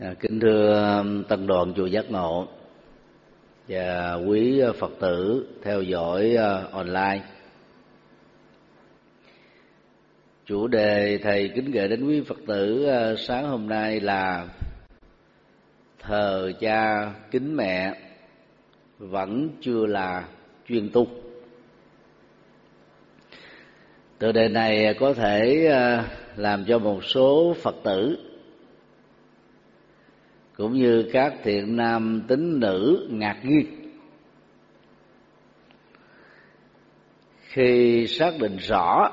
À, kính thưa um, tăng đoàn chùa giác ngộ và quý uh, phật tử theo dõi uh, online. Chủ đề thầy kính gửi đến quý phật tử uh, sáng hôm nay là thờ cha kính mẹ vẫn chưa là chuyên tu. Tựa đề này có thể uh, làm cho một số phật tử cũng như các thiện nam tín nữ ngạc nhiên. Khi xác định rõ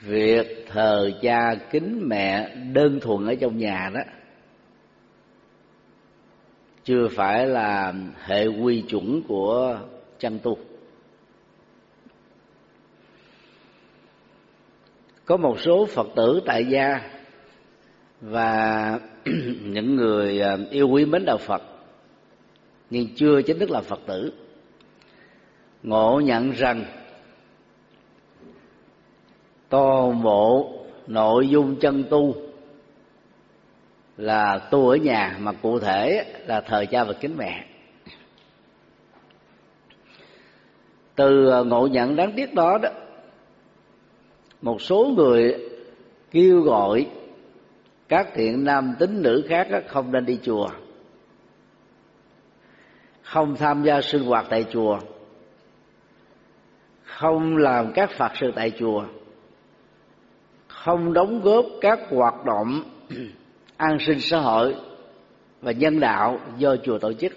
việc thờ cha kính mẹ đơn thuần ở trong nhà đó, chưa phải là hệ quy chuẩn của chân tu. Có một số phật tử tại gia và những người à, yêu quý mến đạo phật, nhưng chưa chính thức là phật tử, ngộ nhận rằng toàn bộ nội dung chân tu là tu ở nhà, mà cụ thể là thờ cha và kính mẹ. Từ à, ngộ nhận đáng tiếc đó đó, một số người kêu gọi các thiện nam tín nữ khác không nên đi chùa. Không tham gia sinh hoạt tại chùa. Không làm các phật sự tại chùa. Không đóng góp các hoạt động an sinh xã hội và nhân đạo do chùa tổ chức.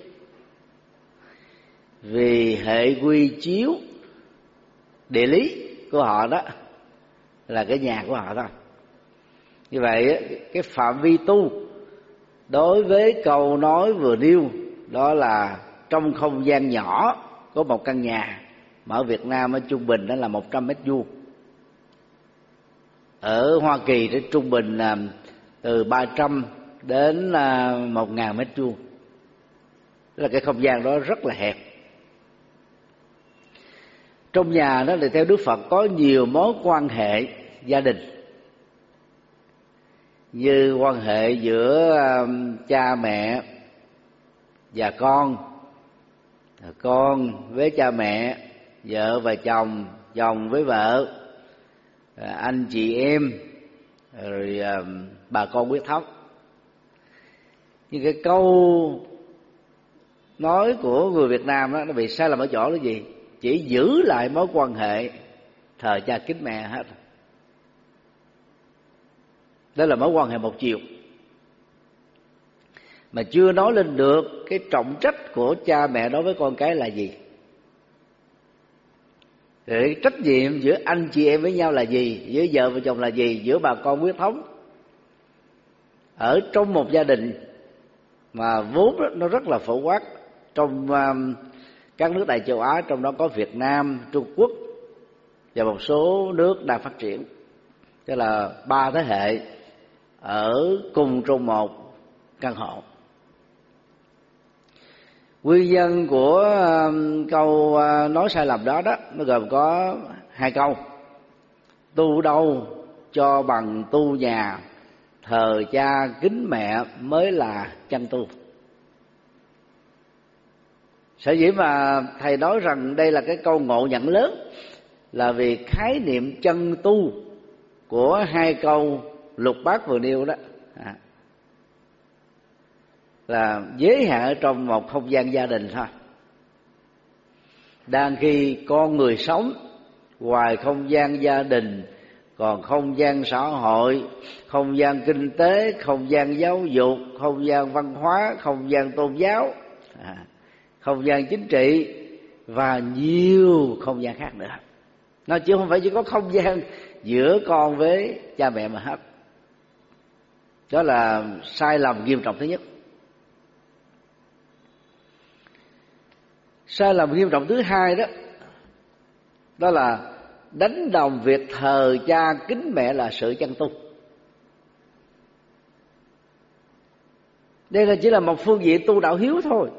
Vì hệ quy chiếu địa lý của họ đó là cái nhà của họ thôi như vậy cái phạm vi tu đối với câu nói vừa nêu, đó là trong không gian nhỏ có một căn nhà, mà ở Việt Nam ở trung bình đó là 100 mét vuông. Ở Hoa Kỳ thì trung bình là từ 300 đến à, 1.000 mét vuông. Là cái không gian đó rất là hẹp. Trong nhà đó thì theo Đức Phật có nhiều mối quan hệ gia đình như quan hệ giữa um, cha mẹ và con. Con với cha mẹ, vợ và chồng chồng với vợ. Anh chị em, rồi um, bà con quyết thóc. Nhưng cái câu nói của người Việt Nam đó nó bị sai lầm ở chỗ là gì? Chỉ giữ lại mối quan hệ thờ cha kính mẹ hết đó là mối quan hệ một chiều. Mà chưa nói lên được cái trọng trách của cha mẹ đối với con cái là gì. Để trách nhiệm giữa anh chị em với nhau là gì giữa vợ và chồng là gì giữa bà con huyết thống. Ở trong một gia đình mà vốn nó rất là phổ quát trong um, các nước đại châu á trong đó có việt nam trung quốc và một số nước đang phát triển. Tức là ba thế hệ ở cùng trong một căn hộ. Nguyên nhân của um, câu à, nói sai lầm đó đó, nó gồm có hai câu. Tu đâu cho bằng tu nhà, thờ cha kính mẹ mới là chân tu. Sở dĩ mà thầy nói rằng đây là cái câu ngộ nhận lớn là vì khái niệm chân tu của hai câu lục bát vừa nêu đó à, là giới hạn ở trong một không gian gia đình thôi đang khi con người sống ngoài không gian gia đình còn không gian xã hội không gian kinh tế không gian giáo dục không gian văn hóa không gian tôn giáo à, không gian chính trị và nhiều không gian khác nữa nó chứ không phải chỉ có không gian giữa con với cha mẹ mà hết đó là sai lầm nghiêm trọng thứ nhất. Sai lầm nghiêm trọng thứ hai đó đó là đánh đồng việc thờ cha kính mẹ là sự chân tu đây là chỉ là một phương diện tu đạo hiếu thôi.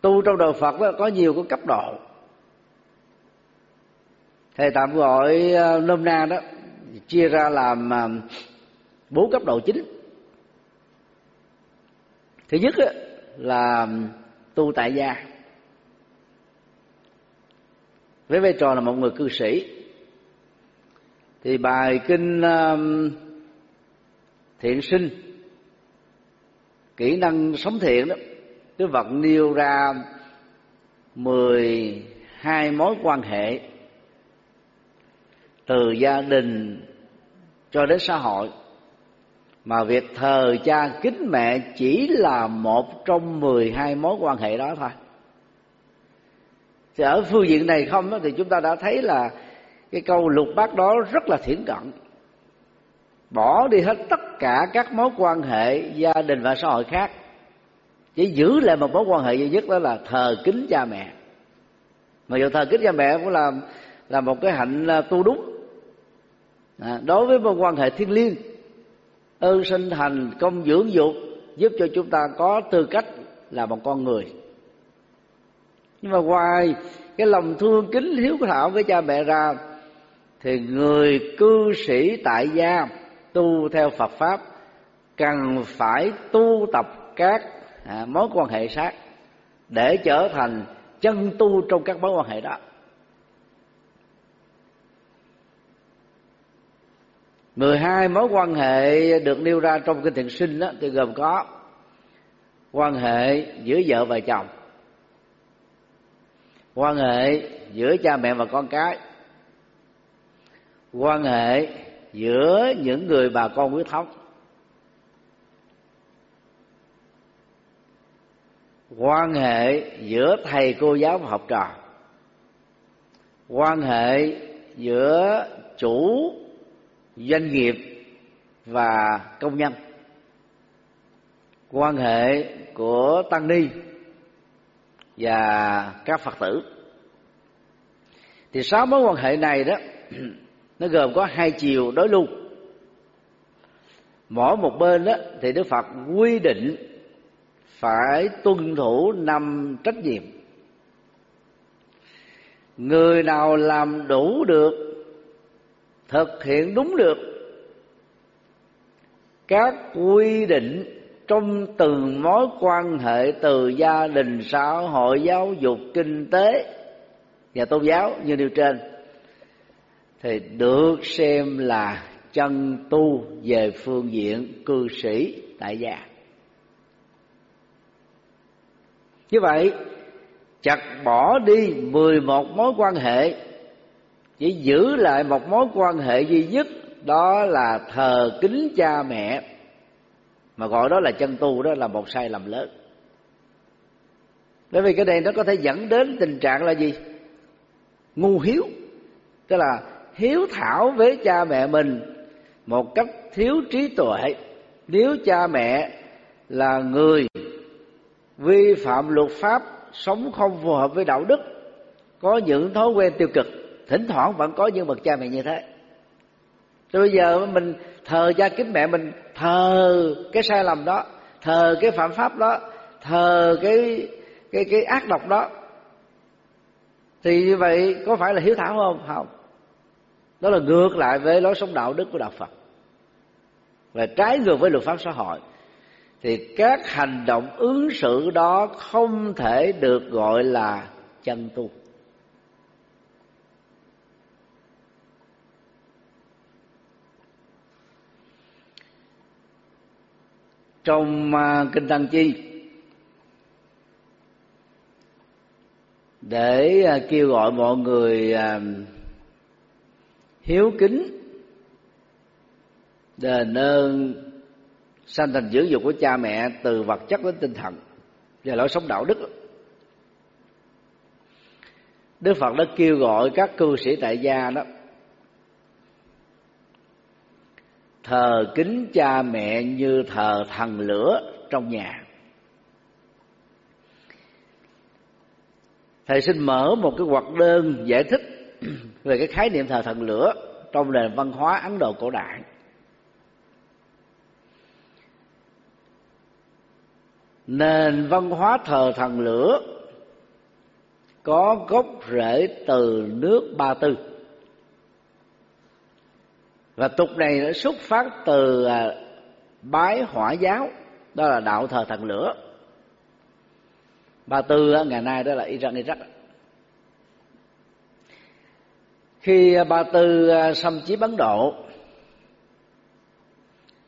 Tu trong đời phật đó có nhiều cái cấp độ. Thầy tạm gọi ờ, nôm na đó, chia ra làm ờ, bốn cấp độ chính. Thứ nhất là tu tại gia. Với vai trò là một người cư sĩ. Thì bài kinh um, thiện sinh, kỹ năng sống thiện đó Đức Phật nêu ra mười hai mối quan hệ từ gia đình cho đến xã hội mà việc thờ cha kính mẹ chỉ là một trong mười hai mối quan hệ đó thôi. Thì ở phương diện này không đó, thì chúng ta đã thấy là cái câu lục bát đó rất là thiển cận. Bỏ đi hết tất cả các mối quan hệ gia đình và xã hội khác. Chỉ giữ lại một mối quan hệ duy nhất đó là thờ kính cha mẹ. Mà dù thờ kính cha mẹ cũng là là một cái hạnh à, tu đúng. À, đối với mối quan hệ thiêng liêng ơn sinh thành công dưỡng dục giúp cho chúng ta có tư cách là một con người. Nhưng mà ngoài cái lòng thương kính hiếu thảo với cha mẹ ra thì người cư sĩ tại gia tu theo Phật pháp cần phải tu tập các à, mối quan hệ sát để trở thành chân tu trong các mối quan hệ đó. Mười hai mối quan hệ được nêu ra trong kinh thiện sinh đó, thì gồm có quan hệ giữa vợ và chồng quan hệ giữa cha mẹ và con cái quan hệ giữa những người bà con huyết thống quan hệ giữa thầy cô giáo và học trò quan hệ giữa chủ doanh nghiệp và công nhân. Quan hệ của tăng ni và các phật tử. Thì sáu mối quan hệ này đó, nó gồm có hai chiều đối lưu. Mỗi một bên đó, thì đức phật quy định phải tuân thủ năm trách nhiệm. Người nào làm đủ được thực hiện đúng được các quy định trong từng mối quan hệ từ gia đình, xã hội, giáo dục, kinh tế và tôn giáo như điều trên, thì được xem là chân tu về phương diện cư sĩ tại gia. Như vậy, chặt bỏ đi 11 mối quan hệ chỉ giữ lại một mối quan hệ duy nhất, đó là thờ kính cha mẹ. Mà gọi đó là chân tu, đó là một sai lầm lớn. Bởi vì cái này nó có thể dẫn đến tình trạng là gì? Ngu hiếu. Tức là hiếu thảo với cha mẹ mình một cách thiếu trí tuệ. Nếu cha mẹ là người vi phạm luật pháp, sống không phù hợp với đạo đức, có những thói quen tiêu cực thỉnh thoảng vẫn có những bậc cha mẹ như thế. Rồi bây giờ mình thờ cha kính mẹ mình, thờ cái sai lầm đó, thờ cái phạm pháp đó, thờ cái cái cái ác độc đó. Thì như vậy có phải là hiếu thảo không? Không. Đó là ngược lại với lối sống đạo đức của đạo phật. Và trái ngược với luật pháp xã hội. Thì các hành động ứng xử đó không thể được gọi là chân tu. Trong à, kinh tăng chi. Để à, kêu gọi mọi người à, hiếu kính đền ơn sanh thành dưỡng dục của cha mẹ từ vật chất đến tinh thần và lối sống đạo đức. Đức Phật đã kêu gọi các cư sĩ tại gia đó thờ kính cha mẹ như thờ thần lửa trong nhà. Thầy xin mở một cái hoạt đơn giải thích về cái khái niệm thờ thần lửa trong nền văn hóa ấn độ cổ đại. Nền văn hóa thờ thần lửa có gốc rễ từ nước ba tư và tục này nó xuất phát từ à, bái hỏa giáo, đó là đạo thờ thần lửa. Ba tư ngày nay đó là iran, iraq. Khi à, ba tư à, xâm chiếm ấn độ,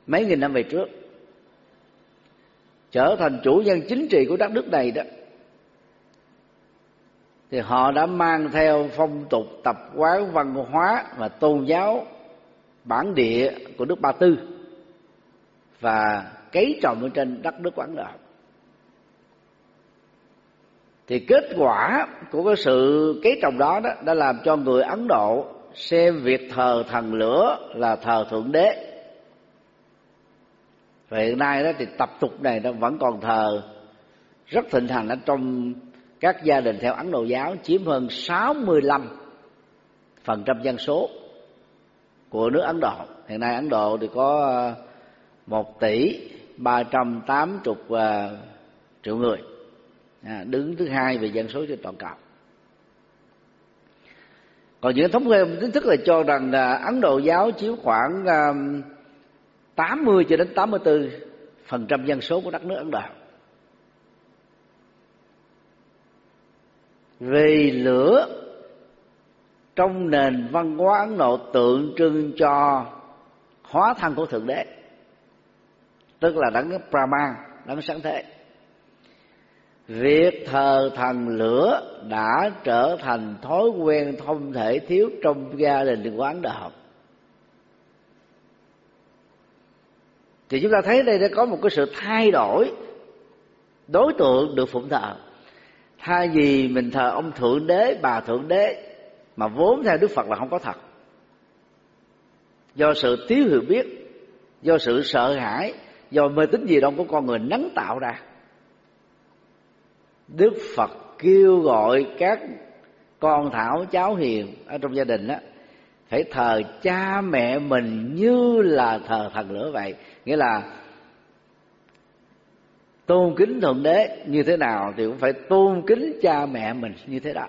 mấy nghìn năm về trước, trở thành chủ nhân chính trị của đất nước này đó, thì họ đã mang theo phong tục tập quán văn hóa và tôn giáo bản địa của nước ba tư và cấy trồng ở trên đất nước Quảng độ thì kết quả của cái sự cấy trồng đó, đó đã làm cho người ấn độ xem việc thờ thần lửa là thờ thượng đế. Và hiện nay đó thì tập tục này nó vẫn còn thờ rất thịnh hành ở trong các gia đình theo Ấn Độ giáo chiếm hơn 65 phần trăm dân số của nước Ấn Độ. Hiện nay Ấn Độ thì có ờ, một tỷ ba trăm tám chục ờ, triệu người. À, đứng thứ hai về dân số trên toàn cầu. Còn những thống kê chính thức là cho rằng là Ấn Độ giáo chiếm khoảng 80 cho đến 84 phần trăm dân số của đất nước Ấn Độ. Vì lửa trong nền văn hóa ấn độ tượng trưng cho hóa thân của thượng đế, tức là đấng brahma, đấng sáng thế. Việc thờ thần lửa đã trở thành thói quen không thể thiếu trong gia đình quán đạo thì chúng ta thấy đây đã có một cái sự thay đổi, đối tượng được phụng thờ. Thay vì mình thờ ông thượng đế, bà thượng đế mà vốn theo đức phật là không có thật. Do sự thiếu hiểu biết, do sự sợ hãi, do mê tín gì đó của con người nắng tạo ra, đức phật kêu gọi các con thảo cháu hiền ở trong gia đình đó phải thờ cha mẹ mình như là thờ thần lửa vậy. Nghĩa là tôn kính thượng đế như thế nào thì cũng phải tôn kính cha mẹ mình như thế đó.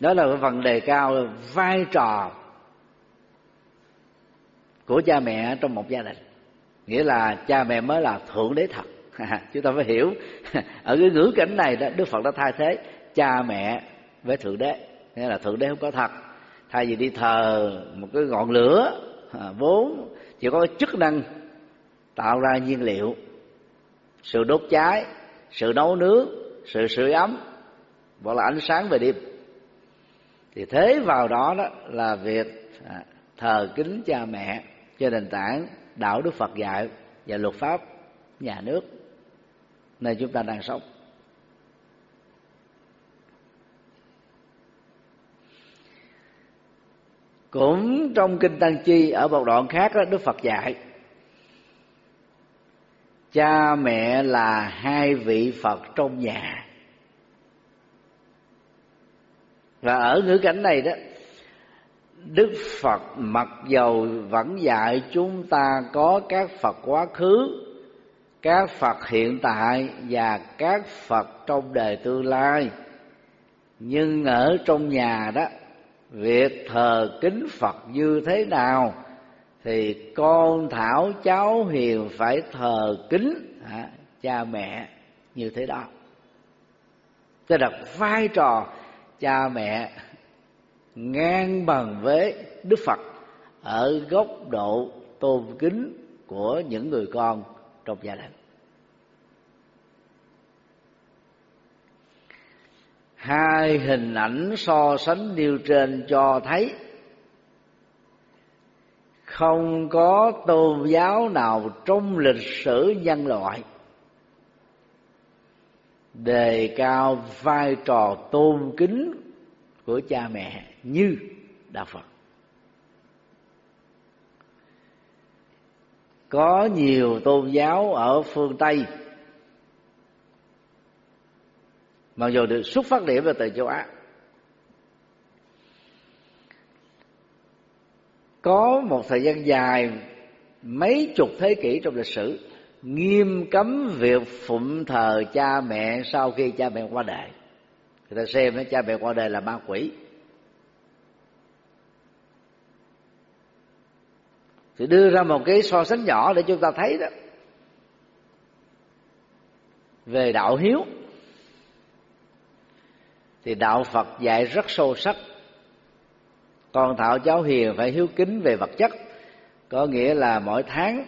Đó là cái phần đề cao vai trò của cha mẹ trong một gia đình. Nghĩa là cha mẹ mới là thượng đế thật. Chúng ta phải hiểu. Ở cái ngữ cảnh này đó đức phật đã thay thế cha mẹ với thượng đế. Nghĩa là thượng đế không có thật. Thay vì đi thờ một cái ngọn lửa à, vốn chỉ có chức năng tạo ra nhiên liệu. Sự đốt cháy sự nấu nướng sự sưởi ấm gọi là ánh sáng về đêm thì thế vào đó đó là việc à, thờ kính cha mẹ trên nền tảng đạo đức Phật dạy và luật pháp nhà nước nơi chúng ta đang sống. Cũng trong kinh tăng chi ở một đoạn khác đó, đức phật dạy, cha mẹ là hai vị phật trong nhà và ở ngữ cảnh này đó đức phật mặc dầu vẫn dạy chúng ta có các phật quá khứ các phật hiện tại và các phật trong đời tương lai. Nhưng ở trong nhà đó việc thờ kính phật như thế nào thì con thảo cháu hiền phải thờ kính à, cha mẹ như thế đó. Tức là vai trò cha mẹ ngang bằng với đức phật ở góc độ tôn kính của những người con trong gia đình. Hai hình ảnh so sánh nêu trên cho thấy không có tôn giáo nào trong lịch sử nhân loại đề cao vai trò tôn kính của cha mẹ như đạo phật. Có nhiều tôn giáo ở phương tây, mặc dù được xuất phát điểm là từ châu á, có một thời gian dài mấy chục thế kỷ trong lịch sử nghiêm cấm việc phụng thờ cha mẹ sau khi cha mẹ qua đời. Người ta xem đó, cha mẹ qua đời là ma quỷ. Thì đưa ra một cái so sánh nhỏ để chúng ta thấy đó. Về đạo hiếu thì đạo phật dạy rất sâu sắc. Con thảo cháu hiền phải hiếu kính về vật chất có nghĩa là mỗi tháng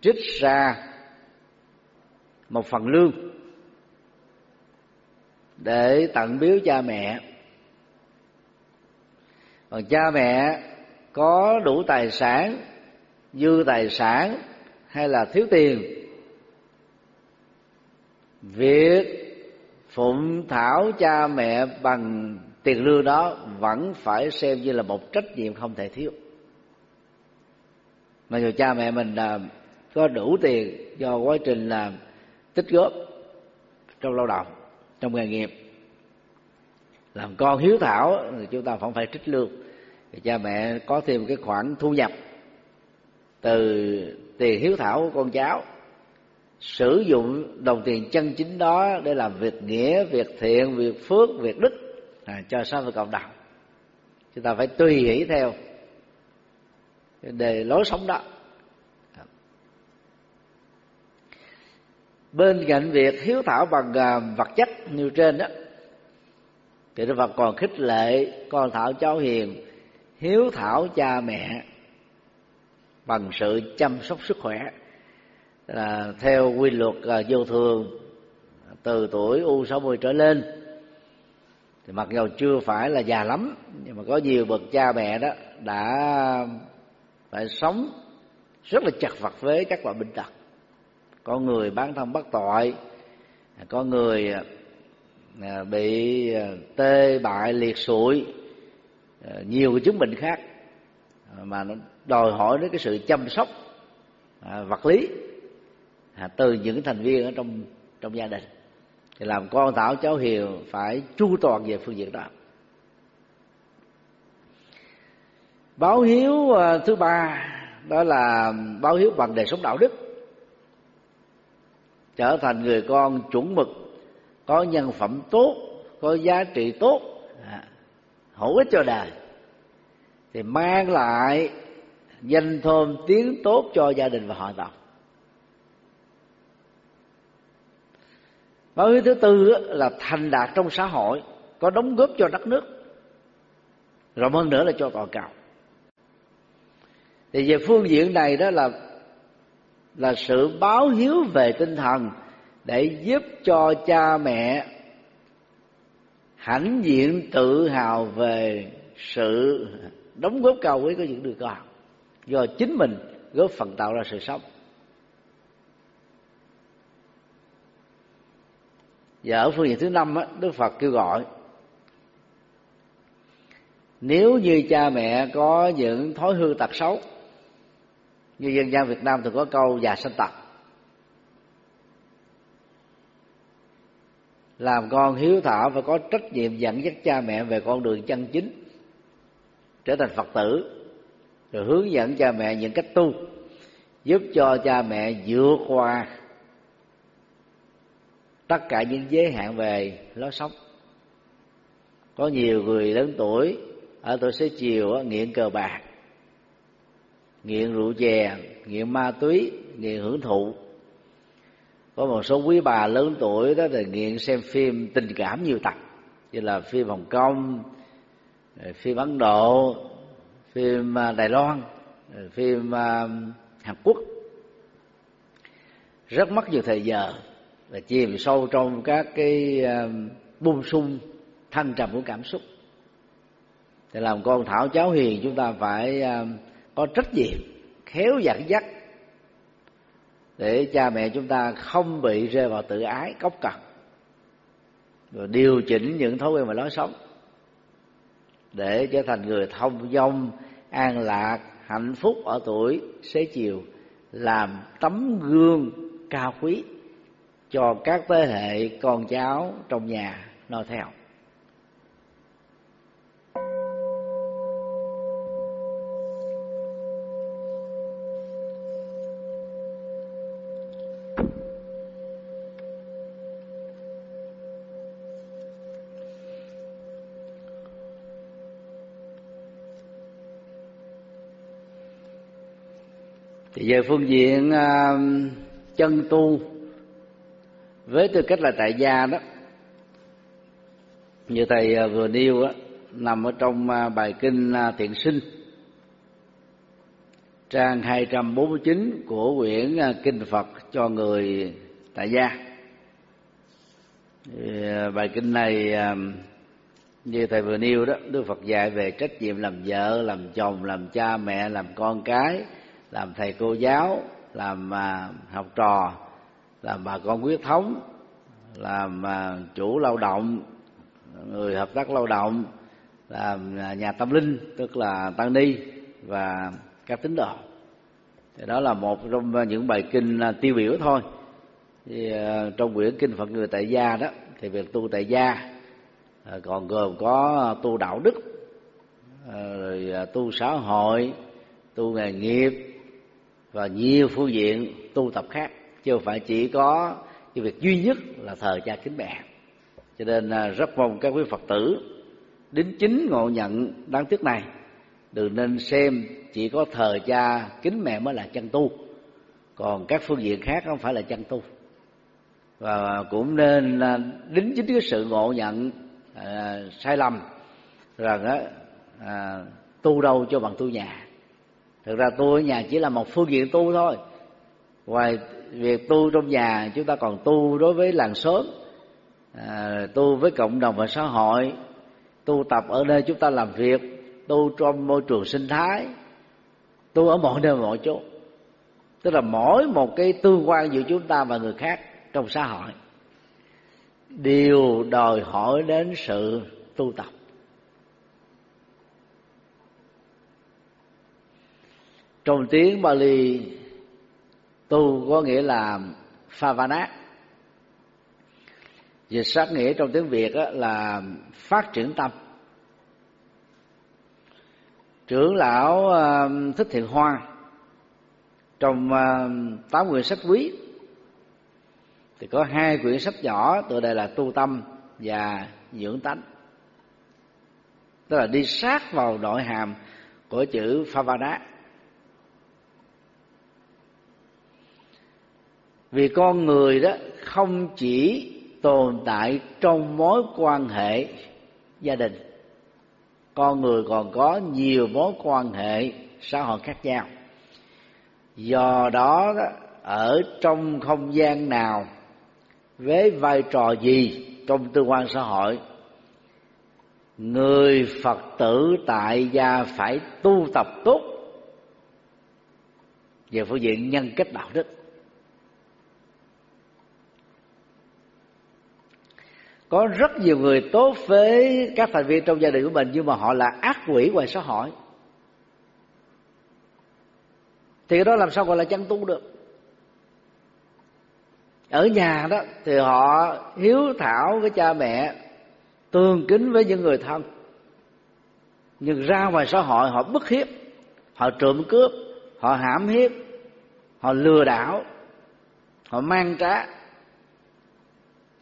trích ra một phần lương để tặng biếu cha mẹ. Còn cha mẹ có đủ tài sản, dư tài sản hay là thiếu tiền, việc phụng thảo cha mẹ bằng tiền lương đó vẫn phải xem như là một trách nhiệm không thể thiếu. Mà dù cha mẹ mình có đủ tiền do quá trình làm tích góp trong lao động trong nghề nghiệp. Làm con hiếu thảo thì chúng ta vẫn phải trích lương. Thì cha mẹ có thêm cái khoản thu nhập từ tiền hiếu thảo của con cháu sử dụng đồng tiền chân chính đó để làm việc nghĩa việc thiện việc phước việc đức à, cho xã hội cộng đồng. Chúng ta phải tùy hỷ theo để lối sống đó. Bên cạnh việc hiếu thảo bằng vật chất như trên đó, thì Đức Phật còn khích lệ con thảo cháu hiền hiếu thảo cha mẹ bằng sự chăm sóc sức khỏe. Là theo quy luật à, vô thường, từ tuổi u 60 trở lên, thì mặc dù chưa phải là già lắm, nhưng mà có nhiều bậc cha mẹ đó đã phải sống rất là chặt vật với các loại bệnh tật có người bán thân bất tội. Có người à, à, bị à, tê bại liệt sụi. Nhiều cái chứng bệnh khác. Mà nó đòi hỏi đến cái sự chăm sóc vật lý từ những thành viên ở trong trong gia đình. Thì làm con thảo, cháu hiền phải chu toàn về phương diện đó. Báo hiếu thứ ba, đó là báo hiếu bằng đời sống đạo đức trở thành người con chuẩn mực, có nhân phẩm tốt, có giá trị tốt à, hữu ích cho đời. Thì mang lại danh thơm tiếng tốt cho gia đình và họ tộc. Báo hiếu thứ tư là thành đạt trong xã hội, có đóng góp cho đất nước. Rộng hơn nữa là cho toàn cầu. Thì về phương diện này đó là là sự báo hiếu về tinh thần để giúp cho cha mẹ hãnh diện tự hào về sự đóng góp cao quý của những đứa con. Do chính mình góp phần tạo ra sự sống. Và ở phương diện thứ năm á, đức phật kêu gọi nếu như cha mẹ có những thói hư tật xấu như dân gian việt nam thường có câu già sanh tật. Làm con hiếu thảo và có trách nhiệm dẫn dắt cha mẹ về con đường chân chính, trở thành phật tử, rồi hướng dẫn cha mẹ những cách tu, giúp cho cha mẹ vượt qua tất cả những giới hạn về lối sống. Có nhiều người lớn tuổi ở tuổi xế chiều nghiện cờ bạc nghiện rượu chè nghiện ma túy nghiện hưởng thụ. Có một số quý bà lớn tuổi đó thì nghiện xem phim tình cảm nhiều tập như là phim hồng kông phim ấn độ phim à, đài loan phim à, hàn quốc. Rất mất nhiều thời giờ và chìm sâu trong các cái à, bung sung thăng trầm của cảm xúc. Thì làm con thảo cháu hiền chúng ta phải uh, có trách nhiệm, khéo dẫn dắt để cha mẹ chúng ta không bị rơi vào tự ái, cốc cằn, rồi điều chỉnh những thói quen và lối sống để trở thành người thông dong, an lạc, hạnh phúc ở tuổi xế chiều, làm tấm gương cao quý cho các thế hệ con cháu trong nhà noi theo. Thì về phương diện uh, chân tu với tư cách là tại gia đó như thầy uh, vừa nêu á nằm ở trong uh, bài kinh uh, thiện sinh trang 249 của quyển uh, kinh Phật cho người tại gia. Thì, uh, bài kinh này uh, như thầy vừa nêu đó đức phật dạy về trách nhiệm làm vợ làm chồng làm cha mẹ làm con cái làm thầy cô giáo làm à, học trò làm bà con quyết thống làm à, chủ lao động người hợp tác lao động làm à, nhà tâm linh tức là tăng ni và các tín đồ. Thì đó là một trong những bài kinh tiêu biểu thôi. Thì, trong quyển kinh phật người tại gia đó thì việc tu tại gia còn gồm có tu đạo đức rồi tu xã hội tu nghề nghiệp và nhiều phương diện tu tập khác chứ không phải chỉ có cái việc duy nhất là thờ cha kính mẹ. Cho nên à, rất mong các quý phật tử đến chính ngộ nhận đáng tiếc này. Đừng nên xem chỉ có thờ cha kính mẹ mới là chân tu. Còn các phương diện khác không phải là chân tu. Và cũng nên à, đính chính cái sự ngộ nhận à, sai lầm rằng á à, tu đâu cho bằng tu nhà thực ra tu ở nhà chỉ là một phương diện tu thôi. Ngoài việc tu trong nhà chúng ta còn tu đối với làng xóm à, tu với cộng đồng và xã hội tu tập ở nơi chúng ta làm việc tu trong môi trường sinh thái tu ở mọi nơi mọi chỗ. Tức là mỗi một cái tương quan giữa chúng ta và người khác trong xã hội đều đòi hỏi đến sự tu tập. Trong tiếng Bali, tu có nghĩa là phavana. Dịch sát nghĩa trong tiếng Việt là phát triển tâm. Trưởng lão ờ, thích thiện hoa, trong ờ, tám quyển sách quý, thì có hai quyển sách nhỏ, tựa đề là tu tâm và dưỡng tánh. Tức là đi sát vào nội hàm của chữ phavana. Vì con người đó không chỉ tồn tại trong mối quan hệ gia đình con người còn có nhiều mối quan hệ xã hội khác nhau. Do đó, đó ở trong không gian nào với vai trò gì trong tương quan xã hội người phật tử tại gia phải tu tập tốt về phương diện nhân cách đạo đức. Có rất nhiều người tốt với các thành viên trong gia đình của mình, nhưng mà họ là ác quỷ ngoài xã hội. Thì cái đó làm sao gọi là chân tu được? Ở nhà đó, thì họ hiếu thảo với cha mẹ, tương kính với những người thân. Nhưng ra ngoài xã hội, họ bức hiếp, họ trộm cướp, họ hãm hiếp, họ lừa đảo, họ mang trá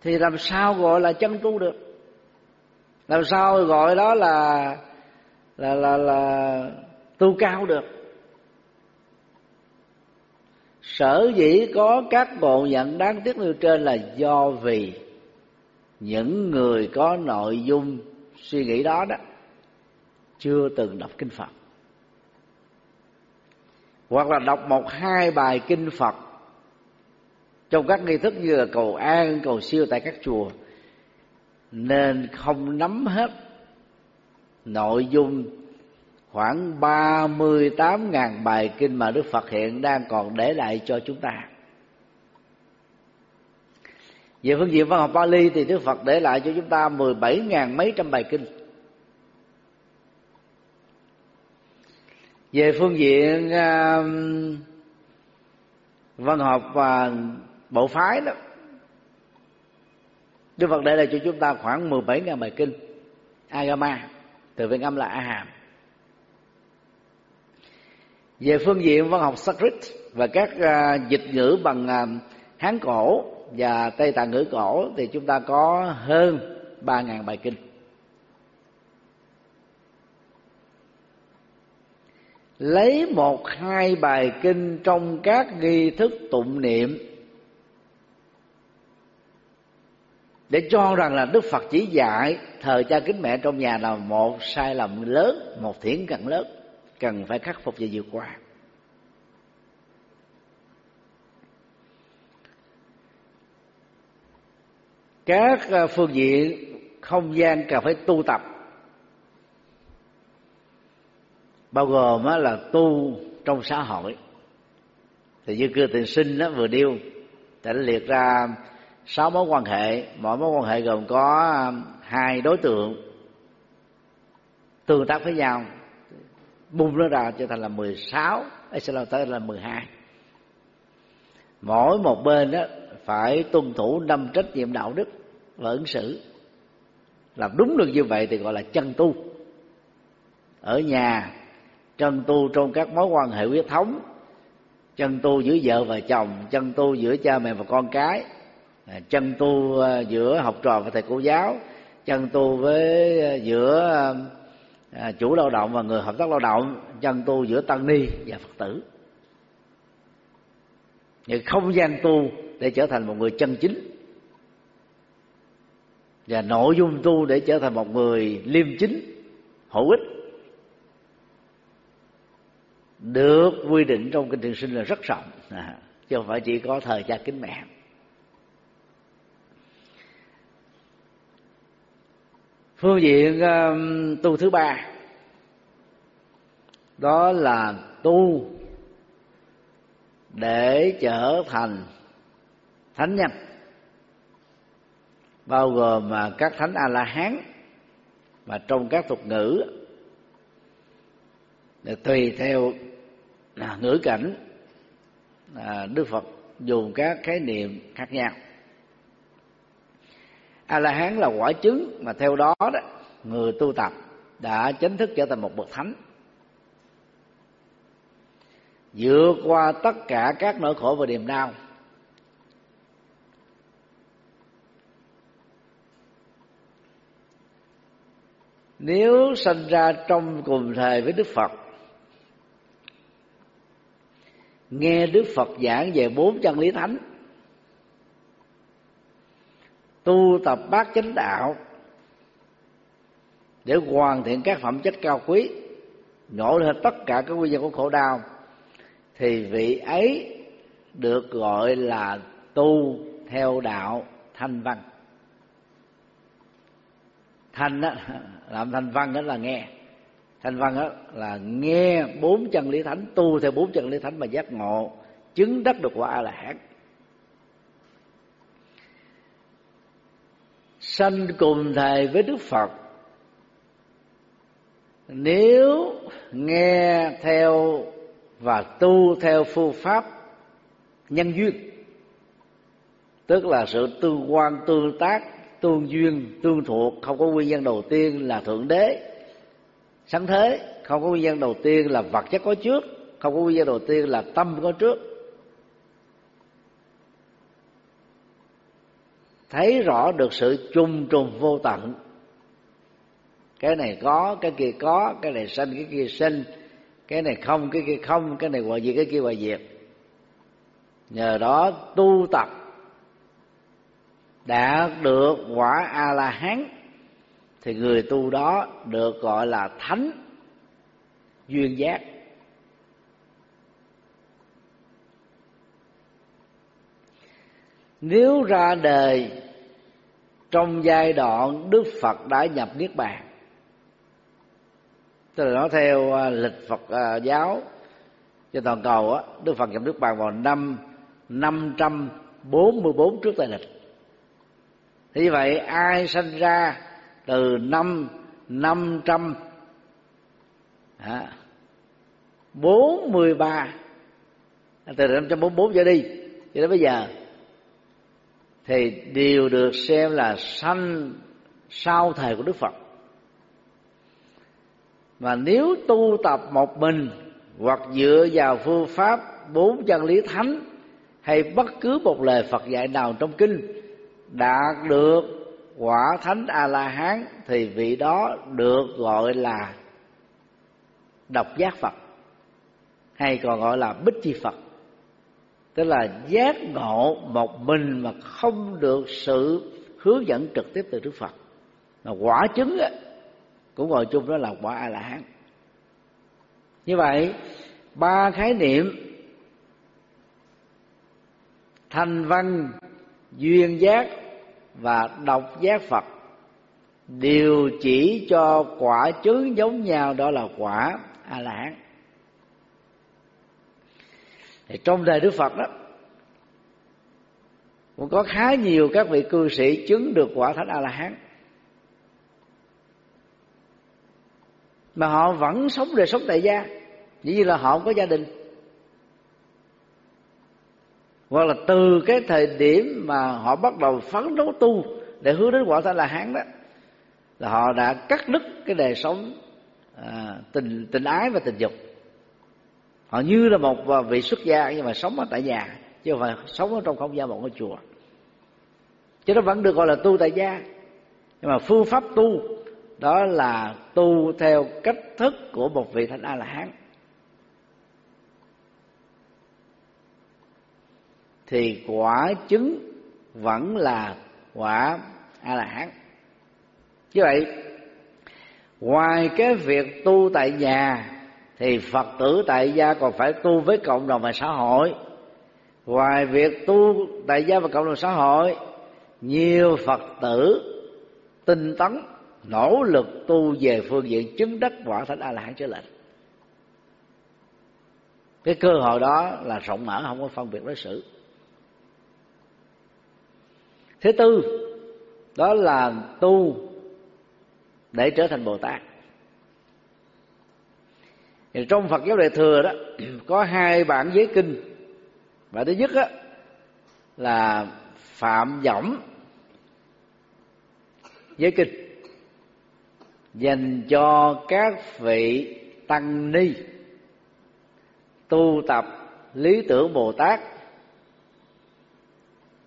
thì làm sao gọi là chân tu được? Làm sao gọi đó là là là là tu cao được? Sở dĩ có các bộ nhận đáng tiếc nêu trên là do vì những người có nội dung suy nghĩ đó đó chưa từng đọc kinh phật. Hoặc là đọc một, hai bài kinh phật trong các nghi thức như là cầu an cầu siêu tại các chùa nên không nắm hết nội dung khoảng 38.000 bài kinh mà Đức Phật hiện đang còn để lại cho chúng ta. Về phương diện văn học Pali thì Đức Phật để lại cho chúng ta 17.000 mấy trăm bài kinh. Về phương diện uh, văn học và bộ phái đó. Đức Phật để lại cho chúng ta khoảng 17.000 bài kinh Agama từ viên âm là A Hàm về phương diện văn học Sanskrit và các uh, dịch ngữ bằng uh, Hán cổ và Tây Tạng ngữ cổ thì chúng ta có hơn ba ngàn bài kinh. Lấy một hai bài kinh trong các nghi thức tụng niệm để cho rằng là đức phật chỉ dạy thờ cha kính mẹ trong nhà là một sai lầm lớn, một thiển cận lớn, cần phải khắc phục và vượt qua. Các ờ, phương diện không gian cần phải tu tập. Bao gồm là tu trong xã hội. Thì như cưa tình sinh đó vừa điêu đã liệt ra sáu mối quan hệ. Mỗi mối quan hệ gồm có um, hai đối tượng tương tác với nhau. Bung nó ra trở thành là 16 ấy sẽ tới là 12 mỗi một bên đó phải tuân thủ năm trách nhiệm đạo đức và ứng xử. Làm đúng được như vậy thì gọi là chân tu. Ở nhà, chân tu trong các mối quan hệ huyết thống, chân tu giữa vợ và chồng, chân tu giữa cha mẹ và con cái. À, chân tu à, giữa học trò và thầy cô giáo chân tu với à, giữa chủ lao động và người hợp tác lao động chân tu giữa tăng ni và phật tử. Những không gian tu để trở thành một người chân chính và nội dung tu để trở thành một người liêm chính hữu ích được quy định trong kinh trường sinh là rất rộng. À, chứ không phải chỉ có thời cha kính mẹ. Phương diện um, tu thứ ba đó là tu để trở thành thánh nhân bao gồm mà các thánh a la hán và trong các thuật ngữ để tùy theo à, ngữ cảnh à, đức phật dùng các khái niệm khác nhau a la hán là quả chứng mà theo đó đó, người tu tập đã chính thức trở thành một bậc thánh. Vượt qua tất cả các nỗi khổ và niềm đau. Nếu sinh ra trong cùng thời với đức phật, nghe đức phật giảng về bốn chân lý thánh tu tập bát chánh đạo để hoàn thiện các phẩm chất cao quý nhổ lên tất cả các nguyên nhân của khổ đau thì vị ấy được gọi là tu theo đạo thanh văn. Thanh đó, làm thanh văn đó là nghe. Thanh văn đó là nghe bốn chân lý thánh tu theo bốn chân lý thánh mà giác ngộ chứng đắc được quả a la hán. Sanh cùng thầy với đức phật. Nếu nghe theo và tu theo phương pháp nhân duyên, tức là sự tương quan, tương tác, tương duyên, tương thuộc không có nguyên nhân đầu tiên là thượng đế, sáng thế, không có nguyên nhân đầu tiên là vật chất có trước, không có nguyên nhân đầu tiên là tâm có trước. Thấy rõ được sự chung trùng vô tận. Cái này có, cái kia có, cái này sinh cái kia sinh. Cái này không, cái kia không, cái này gọi diệt, cái kia gọi diệt. Nhờ đó tu tập đạt được quả a la hán thì người tu đó được gọi là thánh duyên giác. Nếu ra đời, trong giai đoạn đức phật đã nhập niết bàn, tức là nói theo à, lịch phật à, giáo trên toàn cầu á, đức phật nhập niết bàn vào năm năm trăm bốn mươi bốn trước tây lịch. Như vậy, ai sinh ra từ năm năm trăm bốn mươi ba, từ năm trăm bốn bốn trở đi, cho đến bây giờ thì đều được xem là sanh sau thời của đức phật. Mà nếu tu tập một mình hoặc dựa vào phương pháp bốn chân lý thánh hay bất cứ một lời phật dạy nào trong kinh đạt được quả thánh a la hán thì vị đó được gọi là độc giác phật, hay còn gọi là bích chi phật tức là giác ngộ một mình mà không được sự hướng dẫn trực tiếp từ đức phật. Mà quả chứng á, cũng gọi chung đó là quả a la hán như vậy ba khái niệm thanh văn duyên giác và độc giác phật đều chỉ cho quả chứng giống nhau đó là quả a la hán thì trong đời đức phật đó cũng có khá nhiều các vị cư sĩ chứng được quả thánh a la hán mà họ vẫn sống đời sống tại gia chỉ như là họ không có gia đình. Hoặc là từ cái thời điểm mà họ bắt đầu phấn đấu tu để hướng đến quả thánh là hán đó là họ đã cắt đứt cái đời sống à, tình tình ái và tình dục họ như là một à, vị xuất gia nhưng mà sống ở tại nhà, chứ không phải sống ở trong không gian một ngôi chùa. Chứ nó vẫn được gọi là tu tại gia. Nhưng mà phương pháp tu, đó là tu theo cách thức của một vị thánh a la hán thì quả chứng vẫn là quả a la hán như vậy, ngoài cái việc tu tại nhà thì phật tử tại gia còn phải tu với cộng đồng và xã hội. Ngoài việc tu tại gia và cộng đồng xã hội, nhiều phật tử tinh tấn, nỗ lực tu về phương diện chứng đắc quả thánh a la hán trở lên. Cái cơ hội đó là rộng mở, không có phân biệt đối xử. Thứ tư, đó là tu để trở thành bồ tát thì trong phật giáo đại thừa đó có hai bản giới kinh. Và thứ nhất á, là phạm võng giới kinh dành cho các vị tăng ni tu tập lý tưởng bồ tát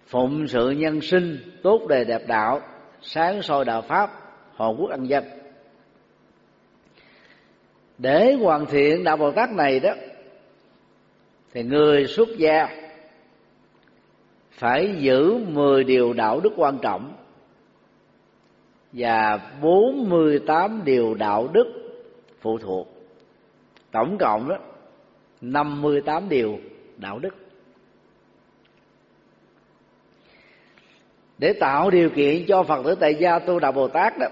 phụng sự nhân sinh tốt đề đẹp đạo sáng soi đạo pháp hộ quốc ăn dân để hoàn thiện đạo bồ tát này đó, thì người xuất gia phải giữ 10 điều đạo đức quan trọng và 48 điều đạo đức phụ thuộc. Tổng cộng đó 58 điều đạo đức. Để tạo điều kiện cho phật tử tại gia tu đạo bồ tát đó,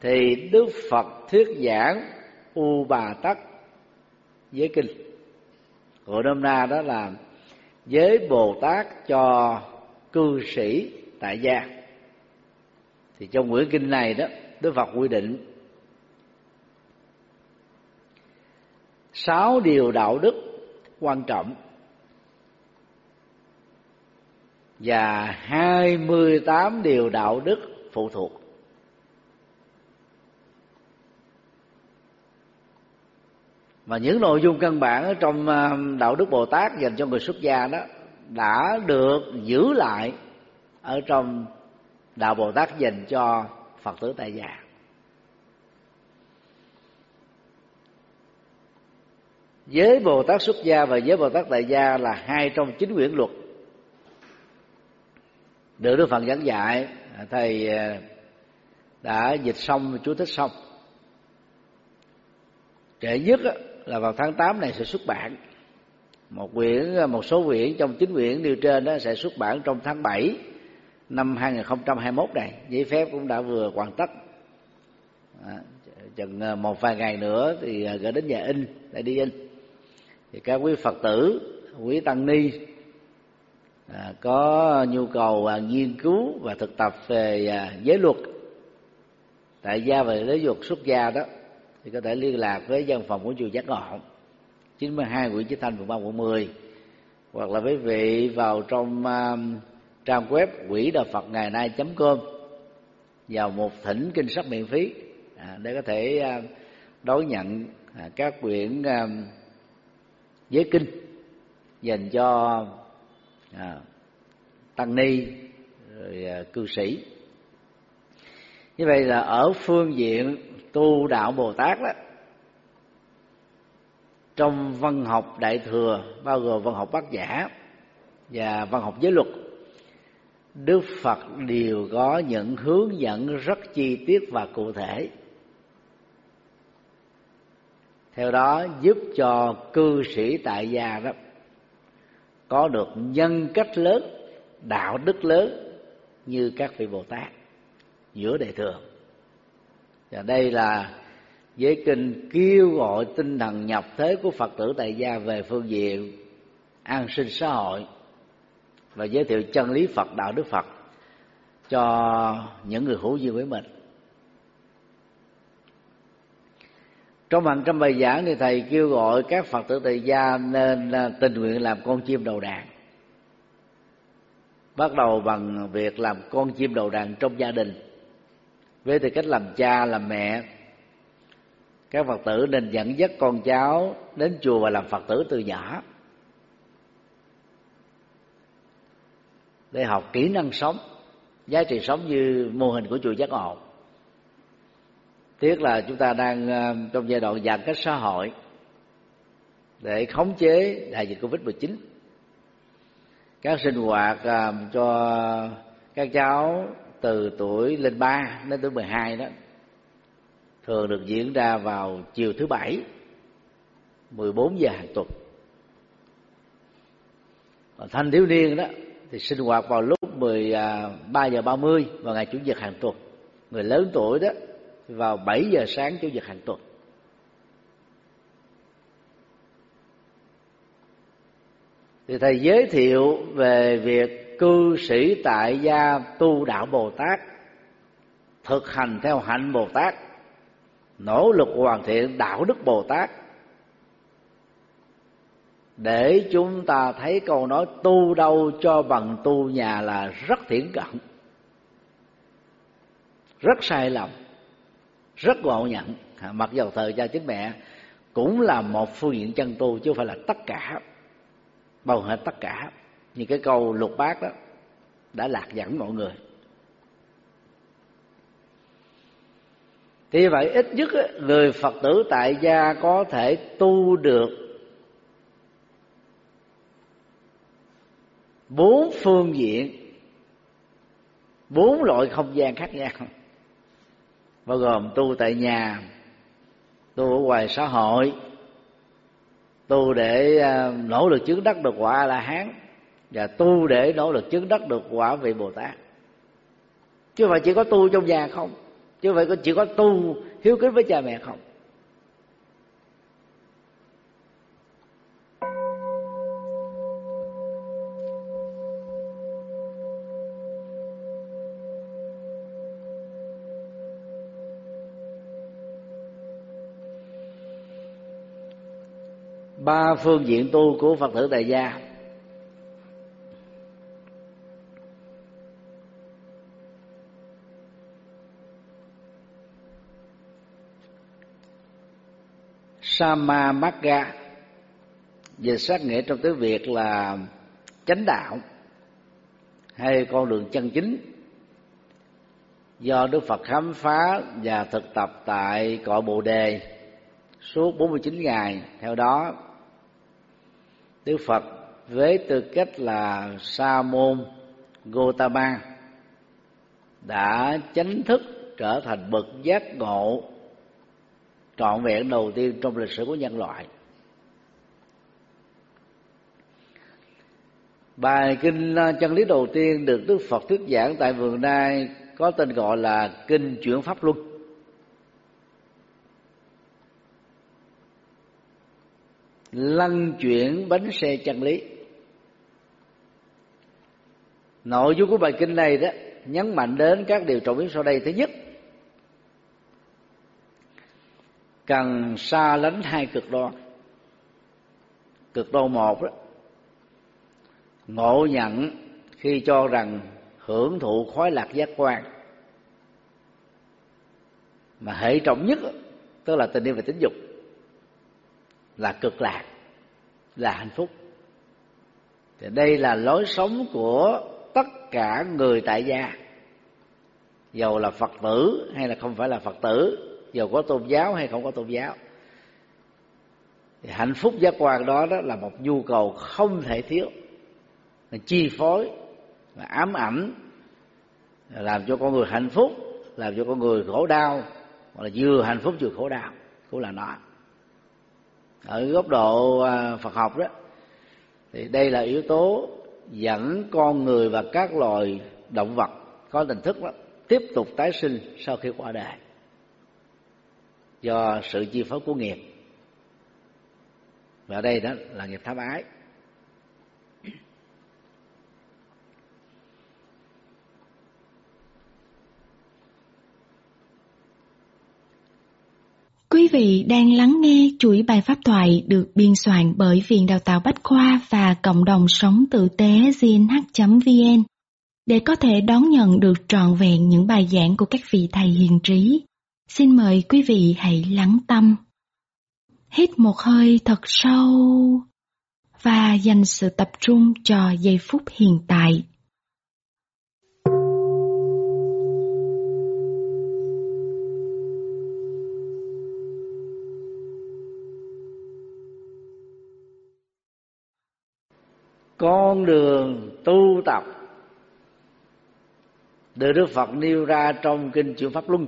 thì đức phật thuyết giảng u bà tắc giới kinh. Gọi nôm na đó là giới bồ tát cho cư sĩ tại gia. Thì trong quyển kinh này đó, đức phật quy định sáu điều đạo đức quan trọng và hai mươi tám điều đạo đức phụ thuộc. Và những nội dung căn bản ở trong à, đạo đức bồ tát dành cho người xuất gia đó đã được giữ lại ở trong đạo bồ tát dành cho phật tử tại gia. Giới bồ tát xuất gia và giới bồ tát tại gia là hai trong chín quyển luật. Được đức phật giảng dạy, thầy à, đã dịch xong chú thích xong. Trễ nhất là vào tháng 8 này sẽ xuất bản. Một quyển một số quyển trong chín quyển nêu trên đó sẽ xuất bản trong tháng 7 năm 2021 này. Giấy phép cũng đã vừa hoàn tất. À, chừng à, một vài ngày nữa thì à, gửi đến nhà in để đi in. Thì các quý phật tử quý tăng ni à, có nhu cầu à, nghiên cứu và thực tập về à, giới luật. Tại gia và giới luật xuất gia đó thì có thể liên lạc với văn phòng của chùa giác ngộ. 92 Nguyễn Chí Thanh phường 3 quận 10 hoặc là quý vị vào trong uh, trang web quỹ đạo Phật ngày nay com. Vào một thỉnh kinh sách miễn phí. À, để có thể uh, đón nhận uh, các quyển uh, giới kinh dành cho à, tăng ni rồi à, cư sĩ. Như vậy là ở phương diện tu đạo bồ tát đó. Trong văn học đại thừa, bao gồm văn học bát giả và văn học giới luật, đức phật đều có những hướng dẫn rất chi tiết và cụ thể. Theo đó giúp cho cư sĩ tại gia đó có được nhân cách lớn, đạo đức lớn như các vị bồ tát, giữa đại thường và đây là giới kinh kêu gọi tinh thần nhập thế của phật tử tại gia về phương diện an sinh xã hội và giới thiệu chân lý phật, đạo đức phật cho những người hữu duyên với mình. Trong hàng trăm bài giảng thì thầy kêu gọi các phật tử tại gia nên à, tình nguyện làm con chim đầu đàn. Bắt đầu bằng việc làm con chim đầu đàn trong gia đình với tư cách làm cha, làm mẹ, các phật tử nên dẫn dắt con cháu đến chùa và làm phật tử từ nhỏ. Để học kỹ năng sống, giá trị sống như mô hình của chùa giác ngộ. Tiếc là chúng ta đang ờ, trong giai đoạn giãn cách xã hội để khống chế đại dịch covid 19 các sinh hoạt ờ, cho các cháu từ tuổi lên ba đến tuổi 12 đó, thường được diễn ra vào chiều thứ bảy 14 giờ hàng tuần. Còn thanh thiếu niên đó thì sinh hoạt vào lúc 13 à, giờ 30 vào ngày chủ nhật hàng tuần. Người lớn tuổi đó vào 7 giờ sáng chủ nhật hàng tuần. Thì thầy giới thiệu về việc cư sĩ tại gia tu đạo bồ tát, thực hành theo hạnh bồ tát, nỗ lực hoàn thiện đạo đức bồ tát. Để chúng ta thấy câu nói tu đâu cho bằng tu nhà là rất thiển cận, rất sai lầm, rất ngộ nhận. Mặc dầu thời cha chính mẹ cũng là một phương diện chân tu chứ không phải là tất cả, bao hết tất cả như cái câu lục bát đó đã lạc dẫn mọi người. Thì vậy ít nhất người phật tử tại gia có thể tu được bốn phương diện, bốn loại không gian khác nhau. Bao gồm tu tại nhà, tu ở ngoài xã hội, tu để à, nỗ lực chứng đắc được quả la hán và tu để nỗ lực chứng đắc được quả vị bồ tát. Chứ không phải chỉ có tu trong nhà không? Chứ không phải chỉ có tu hiếu kính với cha mẹ không? Ba phương diện tu của phật tử tại gia Sama Magga về sát nghĩa trong tiếng Việt là chánh đạo hay con đường chân chính. Do Đức Phật khám phá và thực tập tại cội Bồ Đề suốt 49 ngày. Theo đó, Đức Phật với tư cách là sa môn Gotama đã chánh thức trở thành bậc giác ngộ trọn vẹn đầu tiên trong lịch sử của nhân loại. Bài kinh à, chân lý đầu tiên được đức phật thuyết giảng tại vườn đai có tên gọi là kinh chuyển pháp luân. Lăn chuyển bánh xe chân lý. Nội dung của bài kinh này đó nhấn mạnh đến các điều trọng yếu sau đây. Thứ nhất cần xa lánh hai cực đoan. Cực đoan một đó, ngộ nhận khi cho rằng hưởng thụ khoái lạc giác quan. Mà hệ trọng nhất tức là tình yêu và tính dục, là cực lạc, là hạnh phúc. Thì đây là lối sống của tất cả người tại gia. Dầu là phật tử hay là không phải là phật tử dù có tôn giáo hay không có tôn giáo. Thì hạnh phúc giác quan đó đó là một nhu cầu không thể thiếu. Là chi phối, là ám ảnh làm cho con người hạnh phúc, làm cho con người khổ đau, hoặc là vừa hạnh phúc vừa khổ đau, cũng là nó ở góc độ à, Phật học đó, thì đây là yếu tố dẫn con người và các loài động vật có tình thức đó tiếp tục tái sinh sau khi qua đời do sự chi phối của nghiệp và đây đó là nghiệp tham ái Quý vị đang lắng nghe chuỗi bài pháp thoại được biên soạn bởi Viện Đào tạo Bách Khoa và Cộng đồng Sống Tử tế gnh.vn để có thể đón nhận được trọn vẹn những bài giảng của các vị thầy hiền trí. Xin mời quý vị hãy lắng tâm. Hít một hơi thật sâu và dành sự tập trung cho giây phút hiện tại. con đường tu tập được Đức Phật nêu ra trong kinh chuyển pháp luân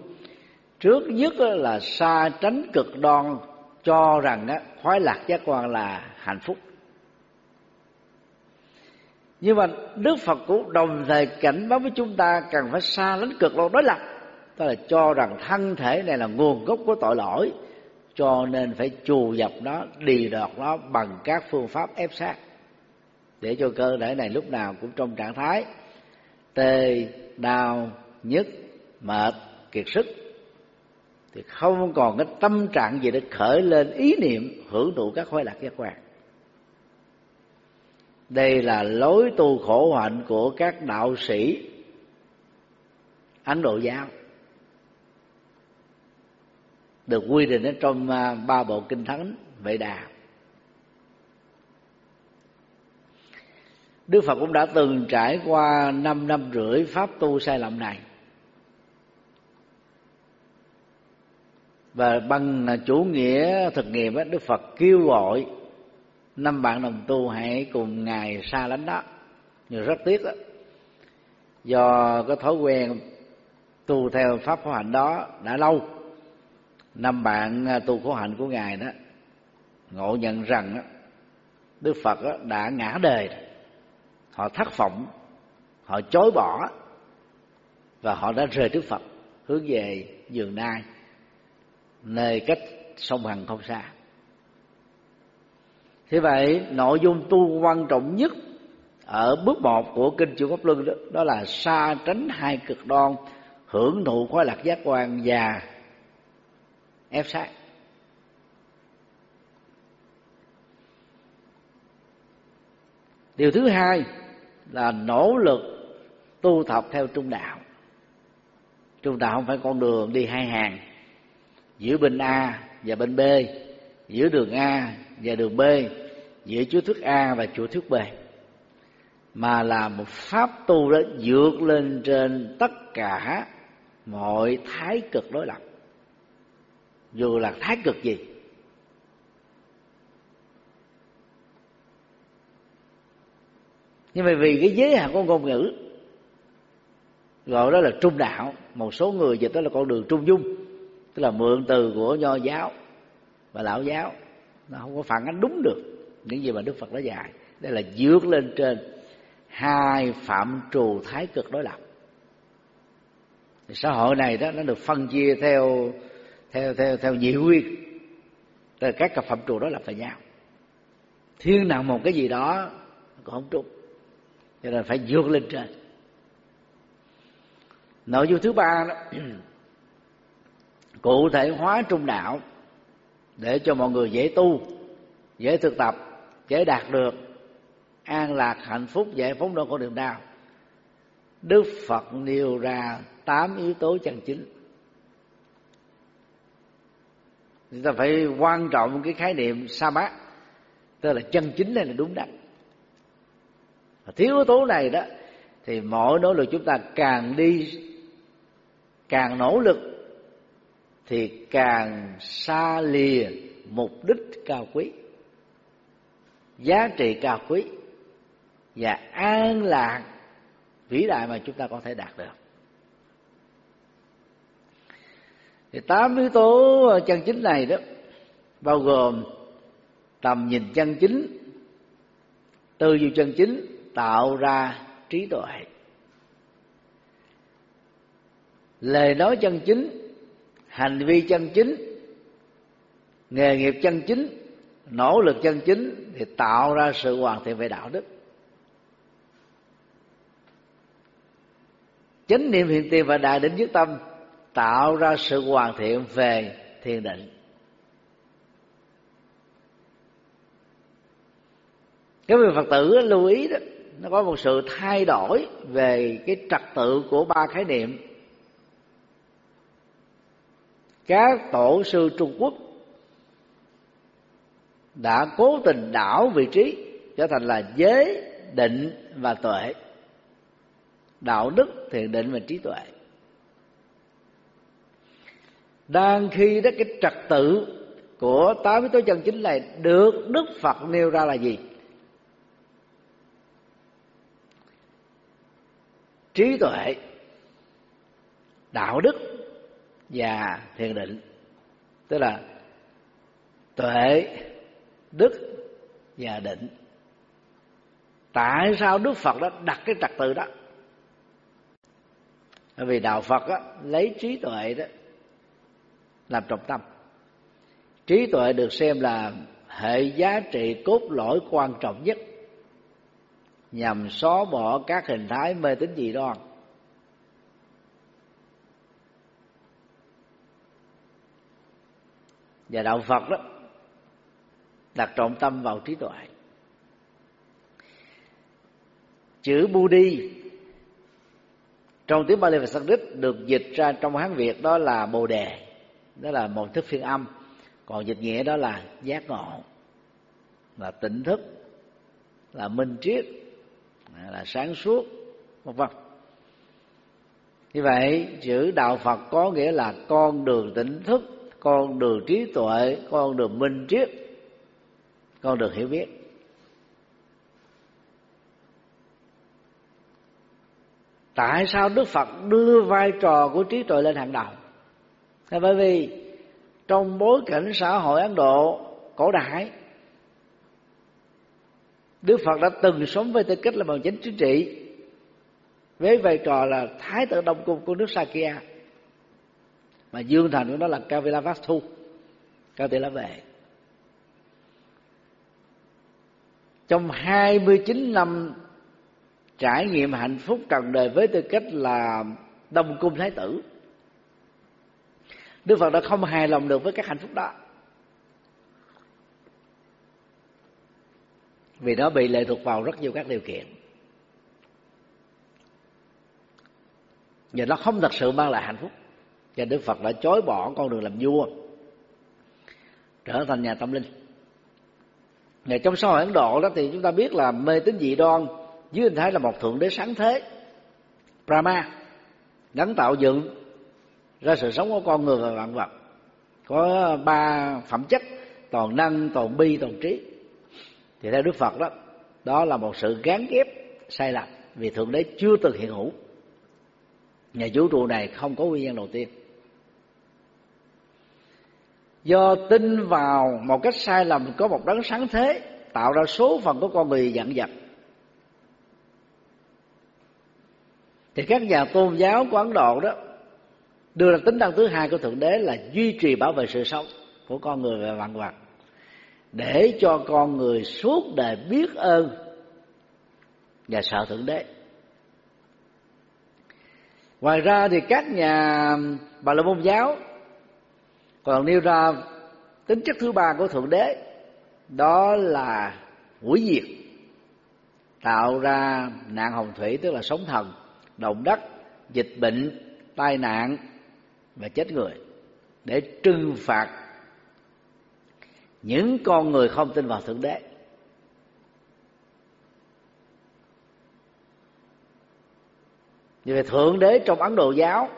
trước nhất là xa tránh cực đoan, cho rằng khoái lạc giác quan là hạnh phúc. Nhưng mà Đức Phật cũng đồng thời cảnh báo với chúng ta cần phải xa lánh cực đoan đối lập. Tức là cho rằng thân thể này là nguồn gốc của tội lỗi, cho nên phải trù dập nó, đi đọt nó bằng các phương pháp ép sát. Để cho cơ thể này lúc nào cũng trong trạng thái tê, đau, nhức, mệt, kiệt sức thì không còn cái tâm trạng gì để khởi lên ý niệm hưởng thụ các khoái lạc giác quan. Đây là lối tu khổ hạnh của các đạo sĩ ấn độ giáo. Được quy định ở trong à, ba bộ kinh thánh, vệ đà. Đức Phật cũng đã từng trải qua năm năm rưỡi pháp tu sai lầm này. Và bằng à, chủ nghĩa thực nghiệm đó, Đức Phật kêu gọi năm bạn đồng tu hãy cùng ngài xa lánh đó. Nhưng rất tiếc đó do cái thói quen tu theo pháp khổ hạnh đó đã lâu năm bạn à, tu khổ hạnh của ngài đó ngộ nhận rằng đó, Đức Phật đó đã ngã đời họ thất vọng họ chối bỏ và họ đã rời Đức phật hướng về giường nai nơi cách sông hằng không xa. Thế vậy nội dung tu quan trọng nhất ở bước một của kinh chữ pháp luân đó, đó là xa tránh hai cực đoan hưởng thụ khoái lạc giác quan và ép sát. Điều thứ hai là nỗ lực tu tập theo trung đạo. Trung đạo không phải con đường đi hai hàng giữa bên a và bên b, giữa đường a và đường b, giữa chúa thức a và chúa thức b. Mà là một pháp tu đó vượt lên trên tất cả mọi thái cực đối lập. Dù là thái cực gì. Nhưng mà vì cái giới hạn của ngôn ngữ, gọi đó là trung đạo, một số người dịch đó là con đường trung dung tức là mượn từ của nho giáo và lão giáo. Nó không có phản ánh đúng được những gì mà đức phật đã dạy. Đây là vượt lên trên hai phạm trù thái cực đối lập. Thì xã hội này đó, nó được phân chia theo theo theo theo nhiều nguyên. Tức là các cặp phạm trù đó lập với nhau. Thiên nặng một cái gì đó cũng không trúng. Cho nên phải vượt lên trên. Nội dung thứ ba đó cụ thể hóa trung đạo để cho mọi người dễ tu, dễ thực tập, dễ đạt được, an lạc, hạnh phúc, giải phóng đâu con đường đau đức phật nêu ra tám yếu tố chân chính. Chúng ta phải quan trọng cái khái niệm sa bát, tức là chân chính này là đúng đắn. Thiếu yếu tố này đó, thì mỗi nỗ lực chúng ta càng đi, càng nỗ lực thì càng xa lìa mục đích cao quý, giá trị cao quý và an lạc vĩ đại mà chúng ta có thể đạt được. Thì tám yếu tố chân chính này đó, bao gồm tầm nhìn chân chính, tư duy chân chính, tạo ra trí tuệ. Lời nói chân chính hành vi chân chính, nghề nghiệp chân chính, nỗ lực chân chính thì tạo ra sự hoàn thiện về đạo đức. Chánh niệm hiện tiền và đại định nhất tâm tạo ra sự hoàn thiện về thiền định. Cái vị phật tử lưu ý đó, nó có một sự thay đổi về cái trật tự của ba khái niệm các tổ sư trung quốc đã cố tình đảo vị trí trở thành là giới định và tuệ. Đạo đức, thiền định và trí tuệ. Đang khi đó, cái trật tự của tám yếu tố chân chính này được đức phật nêu ra là gì? Trí tuệ, đạo đức và thiền định. Tức là tuệ đức và định. Tại sao đức phật đã đặt cái trật tự đó? Bởi vì đạo phật đó, lấy trí tuệ đó làm trọng tâm. Trí tuệ được xem là hệ giá trị cốt lõi quan trọng nhất nhằm xóa bỏ các hình thái mê tín dị đoan. Và đạo phật đó, đặt trọng tâm vào trí tuệ. Chữ Budi trong tiếng Bali và Sanskrit được dịch ra trong Hán Việt đó là Bồ đề, đó là một thức phiên âm. Còn dịch nghĩa đó là giác ngộ, là tỉnh thức, là minh triết, là sáng suốt, vân vân. Như vậy, chữ đạo phật có nghĩa là con đường tỉnh thức con đường trí tuệ, con đường minh triết, con đường hiểu biết. Tại sao đức phật đưa vai trò của trí tuệ lên hàng đầu? Là bởi vì trong bối cảnh xã hội ấn độ cổ đại, đức phật đã từng sống với tư cách là bằng chính chính trị với vai trò là thái tử đông cung của nước sakya mà dương thành của nó là Kavilavastu cao tỷ la vệ trong 29 năm trải nghiệm hạnh phúc trần đời với tư cách là đông cung thái tử, đức phật đã không hài lòng được với các hạnh phúc đó. Vì nó bị lệ thuộc vào rất nhiều các điều kiện. Và nó không thật sự mang lại hạnh phúc và đức phật đã chối bỏ con đường làm vua, trở thành nhà tâm linh. Ngày trong xã hội Ấn Độ đó thì chúng ta biết là mê tín dị đoan, dưới hình thái là một thượng đế sáng thế, Brahma gắn tạo dựng ra sự sống của con người và vạn vật. Có ba phẩm chất, toàn năng, toàn bi, toàn trí. Thì theo đức phật đó đó là một sự gán ghép, sai lầm vì thượng đế chưa từng hiện hữu. Nhà vũ trụ này không có nguyên nhân đầu tiên do tin vào một cách sai lầm có một đấng sáng thế, tạo ra số phận của con người dặn dặt thì các nhà tôn giáo của ấn độ đó đưa ra tính năng thứ hai của thượng đế là duy trì bảo vệ sự sống của con người và vạn vật, để cho con người suốt đời biết ơn và sợ thượng đế. Ngoài ra thì các nhà bà la môn giáo còn nêu ra tính chất thứ ba của thượng đế, đó là hủy diệt, tạo ra nạn hồng thủy, tức là sóng thần, động đất, dịch bệnh, tai nạn và chết người, để trừng phạt những con người không tin vào thượng đế. Như vậy, thượng đế trong ấn độ giáo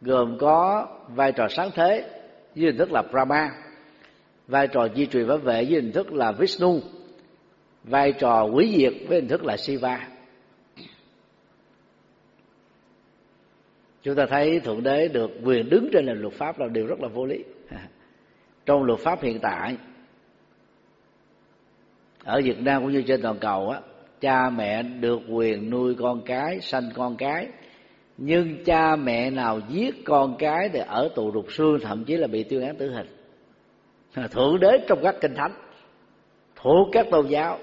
gồm có vai trò sáng thế với hình thức là brahma. Vai trò di truyền bảo vệ với hình thức là vishnu. Vai trò quý diệt với hình thức là Shiva. Chúng ta thấy thượng đế được quyền đứng trên nền luật pháp là điều rất là vô lý. Trong luật pháp hiện tại, ở Việt Nam cũng như trên toàn cầu á, cha mẹ được quyền nuôi con cái, sanh con cái nhưng cha mẹ nào giết con cái thì ở tù rục xương, thậm chí là bị tuyên án tử hình. Thượng đế trong các kinh thánh, thuộc các tôn giáo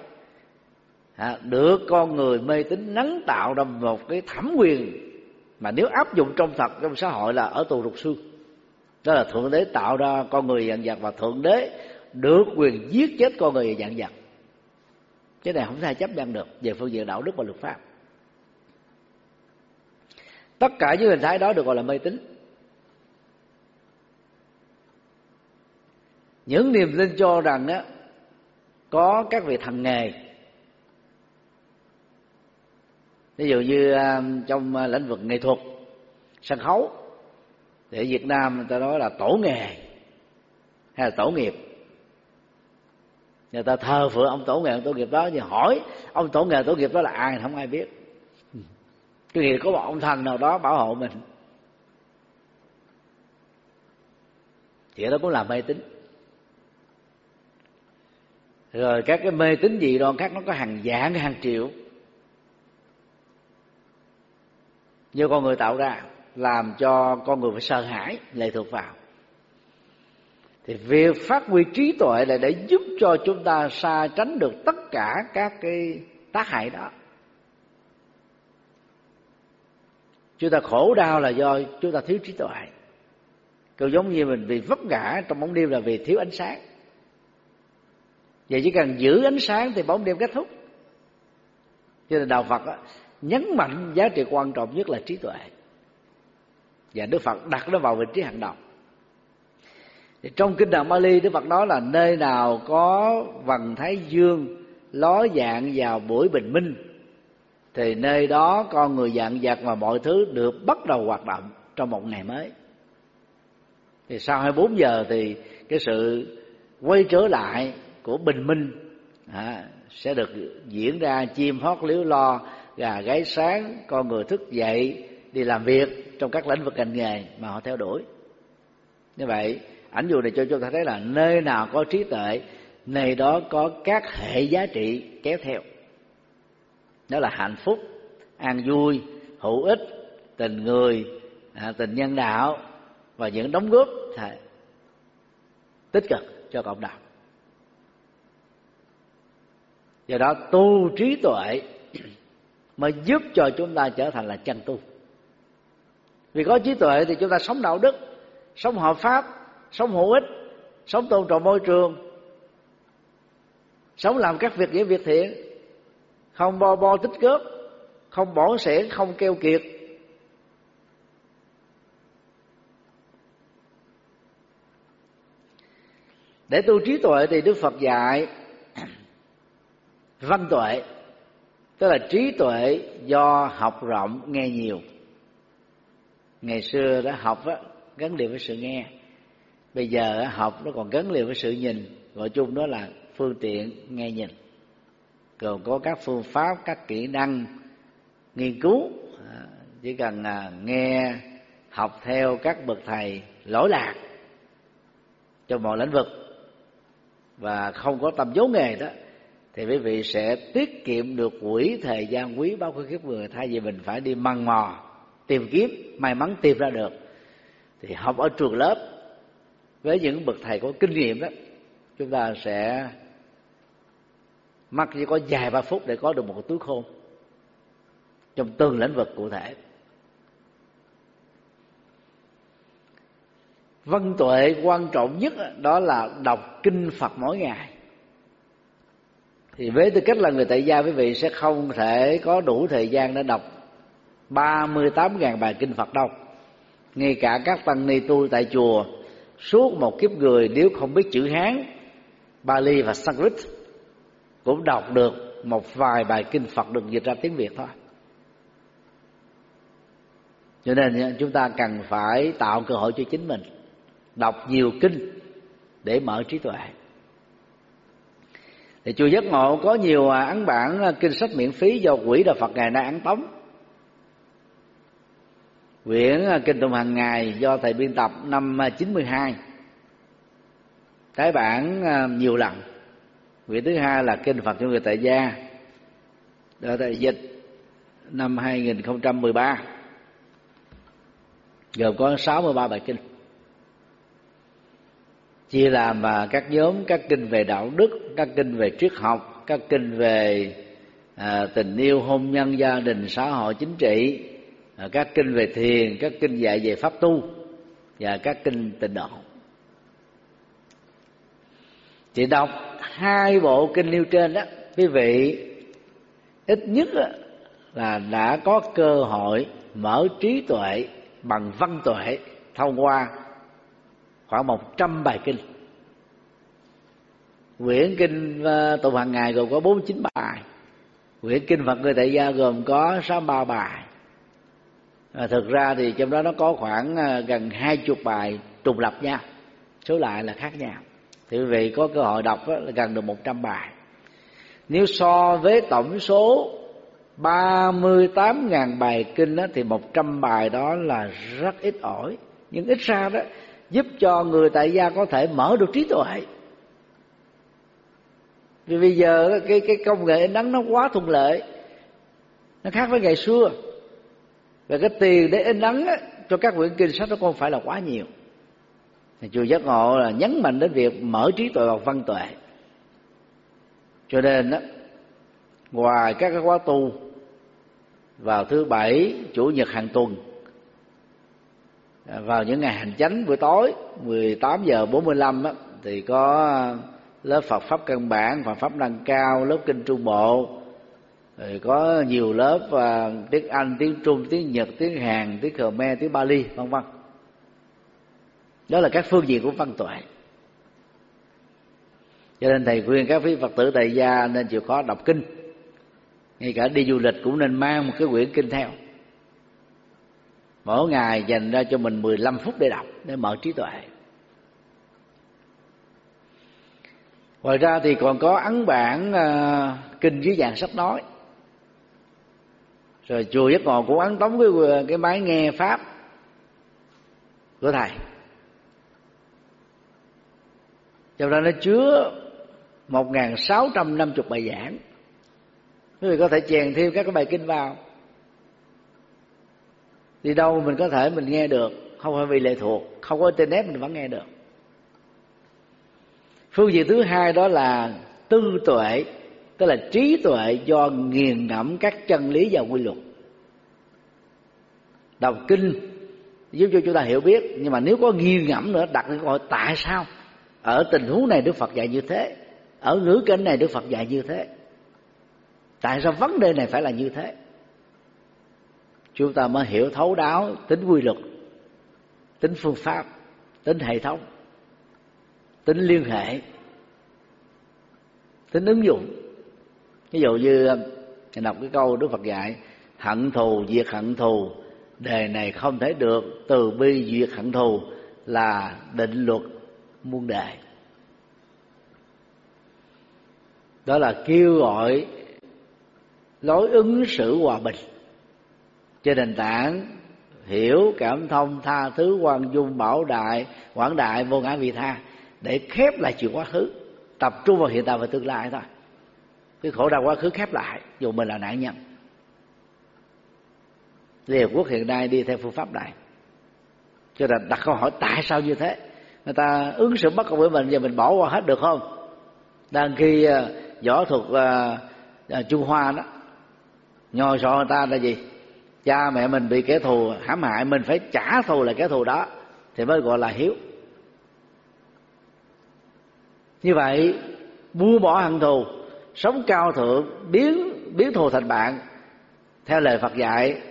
à, được con người mê tín nắng tạo ra một cái thẩm quyền mà nếu áp dụng trong thật trong xã hội là ở tù rục xương. Đó là thượng đế tạo ra con người dạng vật và thượng đế được quyền giết chết con người dạng vật. Cái này không thể chấp nhận được về phương diện đạo đức và luật pháp tất cả những hình thái đó được gọi là mê tín. Những niềm tin cho rằng á, có các vị thần nghề. Ví dụ như à, trong à, lĩnh vực nghệ thuật, sân khấu, để Việt Nam người ta nói là tổ nghề hay là tổ nghiệp. Người ta thờ phượng ông tổ nghề tổ nghiệp đó thì hỏi ông tổ nghề, tổ nghiệp đó là ai không ai biết chứ thì có một ông thần nào đó bảo hộ mình. Thì đó cũng là mê tín. Rồi các cái mê tín gì đó khác nó có hàng vạn hàng triệu. Do con người tạo ra, làm cho con người phải sợ hãi, lệ thuộc vào. Thì việc phát huy trí tuệ là để giúp cho chúng ta xa tránh được tất cả các cái tác hại đó. Chúng ta khổ đau là do chúng ta thiếu trí tuệ. Cũng giống như mình bị vấp ngã trong bóng đêm là vì thiếu ánh sáng. Vậy chỉ cần giữ ánh sáng thì bóng đêm kết thúc. Cho nên đạo phật đó, nhấn mạnh giá trị quan trọng nhất là trí tuệ. Và đức phật đặt nó vào vị trí hàng đầu thì trong kinh đạo Mali Đức Phật nói là nơi nào có vầng thái dương ló dạng vào buổi bình minh thì nơi đó con người dạng vật và mọi thứ được bắt đầu hoạt động trong một ngày mới. Thì sau 24 giờ thì cái sự quay trở lại của bình minh à, sẽ được diễn ra chim hót liếu lo gà gáy sáng con người thức dậy đi làm việc trong các lĩnh vực ngành nghề mà họ theo đuổi. Như vậy ảnh dụ này cho chúng ta thấy là nơi nào có trí tuệ nơi đó có các hệ giá trị kéo theo đó là hạnh phúc an vui hữu ích tình người à, tình nhân đạo và những đóng góp tích cực cho cộng đồng. Do đó tu trí tuệ mới giúp cho chúng ta trở thành là chân tu. Vì có trí tuệ thì chúng ta sống đạo đức sống hợp pháp sống hữu ích sống tôn trọng môi trường sống làm các việc nghĩa việc thiện không bo bo tích góp, không bỏ sẻ không keo kiệt. Để tu trí tuệ thì đức phật dạy văn tuệ tức là trí tuệ do học rộng nghe nhiều. Ngày xưa đã học á, gắn liền với sự nghe. Bây giờ học nó còn gắn liền với sự nhìn. Gọi chung đó là phương tiện nghe nhìn còn có các phương pháp, các kỹ năng nghiên cứu à, chỉ cần à, nghe, học theo các bậc thầy lỗi lạc trong mọi lĩnh vực và không có tâm dấu nghề đó, thì quý vị sẽ tiết kiệm được quỹ thời gian quý bao nhiêu kiếp người thay vì mình phải đi măng mò, tìm kiếm, may mắn tìm ra được. Thì học ở trường lớp, với những bậc thầy có kinh nghiệm đó, chúng ta sẽ mất chỉ có vài ba phút để có được một túi khôn trong từng lĩnh vực cụ thể. Văn tuệ quan trọng nhất đó là đọc kinh phật mỗi ngày. Thì với tư cách là người tại gia, quý vị sẽ không thể có đủ thời gian để đọc 38.000 bài kinh Phật đâu. Ngay cả các tăng ni tu tại chùa, suốt một kiếp người, nếu không biết chữ hán, bali và sanskrit cũng đọc được một vài bài kinh phật được dịch ra tiếng việt thôi. Cho nên chúng ta cần phải tạo cơ hội cho chính mình đọc nhiều kinh để mở trí tuệ. Thì chùa giác ngộ có nhiều à, ấn bản à, kinh sách miễn phí do quỹ đạo phật ngày nay ấn tống. Quyển à, kinh tụng hàng ngày do thầy biên tập năm 92 tái bản nhiều lần quyển thứ hai là kinh phật cho người tại gia. Đó là dịch năm 2013 gồm có 63 bài kinh. Chia làm và các nhóm các kinh về đạo đức các kinh về triết học các kinh về à, tình yêu hôn nhân gia đình xã hội chính trị à, các kinh về thiền các kinh dạy về pháp tu và các kinh tịnh độ chị đọc hai bộ kinh nêu trên đó quý vị. Ít nhất là đã có cơ hội mở trí tuệ bằng văn tuệ thông qua khoảng một trăm bài kinh. Quyển kinh ờ, tụng hàng ngày gồm có bốn chín bài. Quyển kinh phật người tại gia gồm có sáu ba bài. À, thực ra thì trong đó nó có khoảng ờ, gần hai chục bài trùng lập nhau số lại là khác nhau thì quý vị có cơ hội đọc là gần được một trăm bài. Nếu so với tổng số 38.000 bài kinh đó, thì 100 bài đó là rất ít ỏi. Nhưng ít ra đó giúp cho người tại gia có thể mở được trí tuệ. Vì bây giờ cái cái công nghệ in ấn nó quá thuận lợi. Nó khác với ngày xưa. Và cái tiền để in ấn á, cho các quyển kinh sách nó không phải là quá nhiều chùa giác ngộ là nhấn mạnh đến việc mở trí tuệ bằng văn tuệ cho nên đó ngoài các cái khóa tu vào thứ bảy chủ nhật hàng tuần vào những ngày hành chánh buổi tối 18 giờ 45 á, thì có lớp Phật pháp căn bản, Phật pháp nâng cao, lớp kinh trung bộ, rồi có nhiều lớp uh, tiếng Anh, tiếng Trung, tiếng Nhật, tiếng Hàn, tiếng Khmer, tiếng Bali, vân vân. Đó là các phương diện của văn tuệ. Cho nên thầy khuyên các vị Phật tử tại gia nên chịu khó đọc kinh. Ngay cả đi du lịch cũng nên mang một cái quyển kinh theo mỗi ngày dành ra cho mình 15 phút để đọc để mở trí tuệ ngoài ra thì còn có ấn bản uh, kinh dưới dạng sách nói rồi chùa giấc ngộ cũng ấn tống cái ờ, cái máy nghe pháp của thầy trong đó nó chứa một sáu trăm năm chục bài giảng. Quý vị có thể chèn thêm các cái bài kinh vào. Đi đâu mình có thể mình nghe được, không phải vì lệ thuộc, không có internet mình vẫn nghe được. Phương diện thứ hai đó là tư tuệ, tức là trí tuệ do nghiền ngẫm các chân lý và quy luật. Đọc kinh giúp cho chúng ta hiểu biết, nhưng mà nếu có nghiền ngẫm nữa, đặt câu hỏi, tại sao? Ở tình huống này đức phật dạy như thế, ở ngữ cảnh này đức phật dạy như thế. Tại sao vấn đề này phải là như thế? Chúng ta mới hiểu thấu đáo tính quy luật, tính phương pháp, tính hệ thống, tính liên hệ, tính ứng dụng. Ví dụ như đọc cái câu đức phật dạy, hận thù, diệt hận thù. Đề này không thể được từ bi diệt hận thù là định luật muôn đời. Đó là kêu gọi lối ứng xử hòa bình. Trên nền tảng hiểu, cảm thông, tha thứ quan dung, bảo đại, quảng đại vô ngã vị tha để khép lại chuyện quá khứ, tập trung vào hiện tại và tương lai thôi. Cái khổ đau quá khứ khép lại, dù mình là nạn nhân. Liên Hợp Quốc hiện nay đi theo phương pháp này. Cho nên đặt câu hỏi tại sao như thế? Người ta ứng xử bất công với mình giờ mình bỏ qua hết được không? Đang khi à, võ thuật uh, Trung Hoa đó nhồi sọ người ta là gì? Cha mẹ mình bị kẻ thù hãm hại mình phải trả thù lại kẻ thù đó thì mới gọi là hiếu. Như vậy buông bỏ hận thù sống cao thượng biến biến thù thành bạn theo lời Phật dạy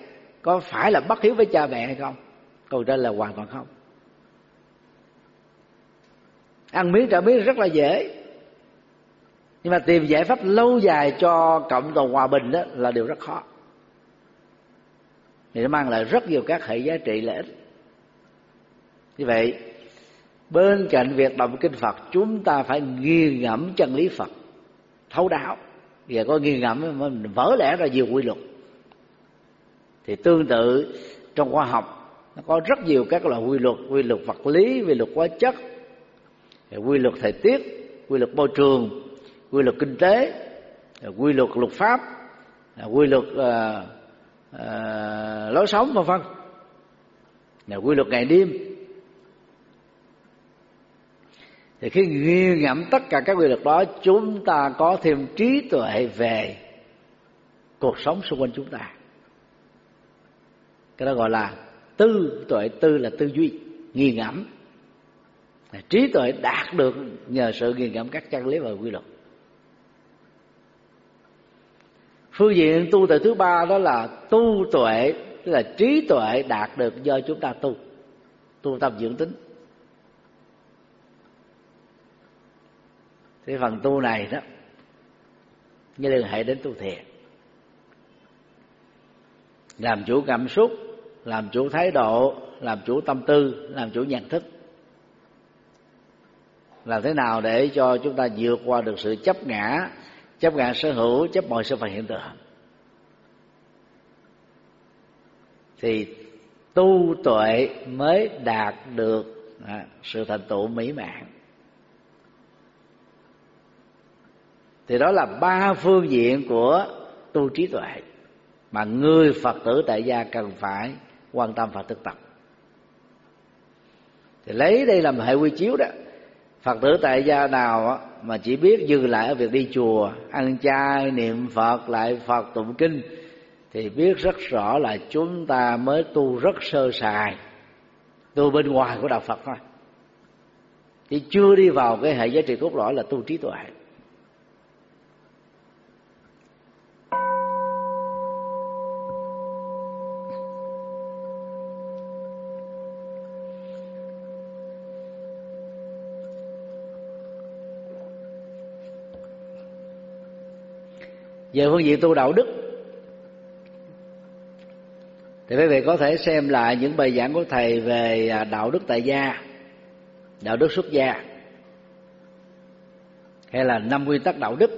có phải là bất hiếu với cha mẹ hay không? Câu trả lời là hoàn toàn không ăn miếng trả miếng rất là dễ. Nhưng mà tìm giải pháp lâu dài cho cộng đồng hòa bình đó là điều rất khó. Thì nó mang lại rất nhiều các hệ giá trị lợi ích. Như vậy, bên cạnh việc đọc kinh phật, chúng ta phải nghiền ngẫm chân lý phật, thấu đáo. Và có nghi ngẫm mình vỡ lẽ ra nhiều quy luật. Thì tương tự, trong khoa học, nó có rất nhiều các loại quy luật quy luật vật lý, quy luật hóa chất. Dạ, quy luật thời tiết quy luật môi trường quy luật kinh tế dạ, quy luật luật pháp dạ, quy luật uh, uh, lối sống vân vân. Là quy luật ngày đêm. Thì khi ghi ngẫm tất cả các quy luật đó chúng ta có thêm trí tuệ về cuộc sống xung quanh chúng ta. Cái đó gọi là tư tuệ tư là tư duy nghiền ngẫm trí tuệ đạt được nhờ sự nghiền ngẫm các chân lý và quy luật. Phương diện tu tuệ thứ ba đó là tu tuệ, tức là trí tuệ đạt được do chúng ta tu. Tu tâm dưỡng tính. Thì phần tu này đó như liên hệ đến tu thiền. Làm chủ cảm xúc, làm chủ thái độ, làm chủ tâm tư, làm chủ nhận thức làm thế nào để cho chúng ta vượt qua được sự chấp ngã chấp ngã sở hữu, chấp mọi sự vật hiện tượng? Thì tu tuệ mới đạt được à, sự thành tựu mỹ mãn. Thì đó là ba phương diện của tu trí tuệ mà người phật tử tại gia cần phải quan tâm và thực tập. Thì lấy đây làm hệ quy chiếu đó phật tử tại gia nào mà chỉ biết dừng lại ở việc đi chùa, ăn chay, niệm phật, lại phật tụng kinh, thì biết rất rõ là chúng ta mới tu rất sơ sài. Tu bên ngoài của đạo phật thôi. Chứ chưa đi vào cái hệ giá trị cốt lõi là tu trí tuệ. Về phương diện tu đạo đức. Thì quý vị có thể xem lại những bài giảng của thầy về à, đạo đức tại gia, đạo đức xuất gia, hay là năm nguyên tắc đạo đức.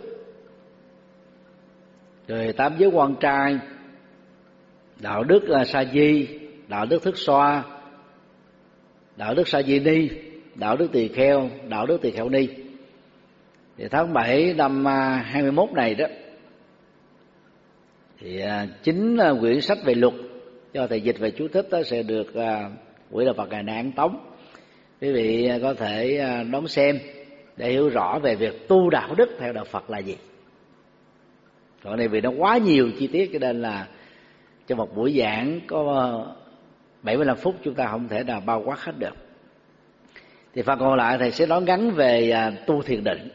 Rồi tám giới quan trai, đạo đức là sa di, đạo đức thức xoa, đạo đức sa di ni, đạo đức tỳ kheo, đạo đức tỳ kheo ni. Thì tháng 7 năm à, 21 này đó thì à, chính à, quyển sách về luật do thầy dịch về chú thích đó sẽ được à, quỹ đạo Phật ngày nay án tống. Quý vị có thể đón xem để hiểu rõ về việc tu đạo đức theo đạo Phật là gì. Còn này vì nó quá nhiều chi tiết cho nên là trong một buổi giảng có 75 phút chúng ta không thể nào bao quát hết được. Thì phần còn lại thầy sẽ nói ngắn về tu thiền định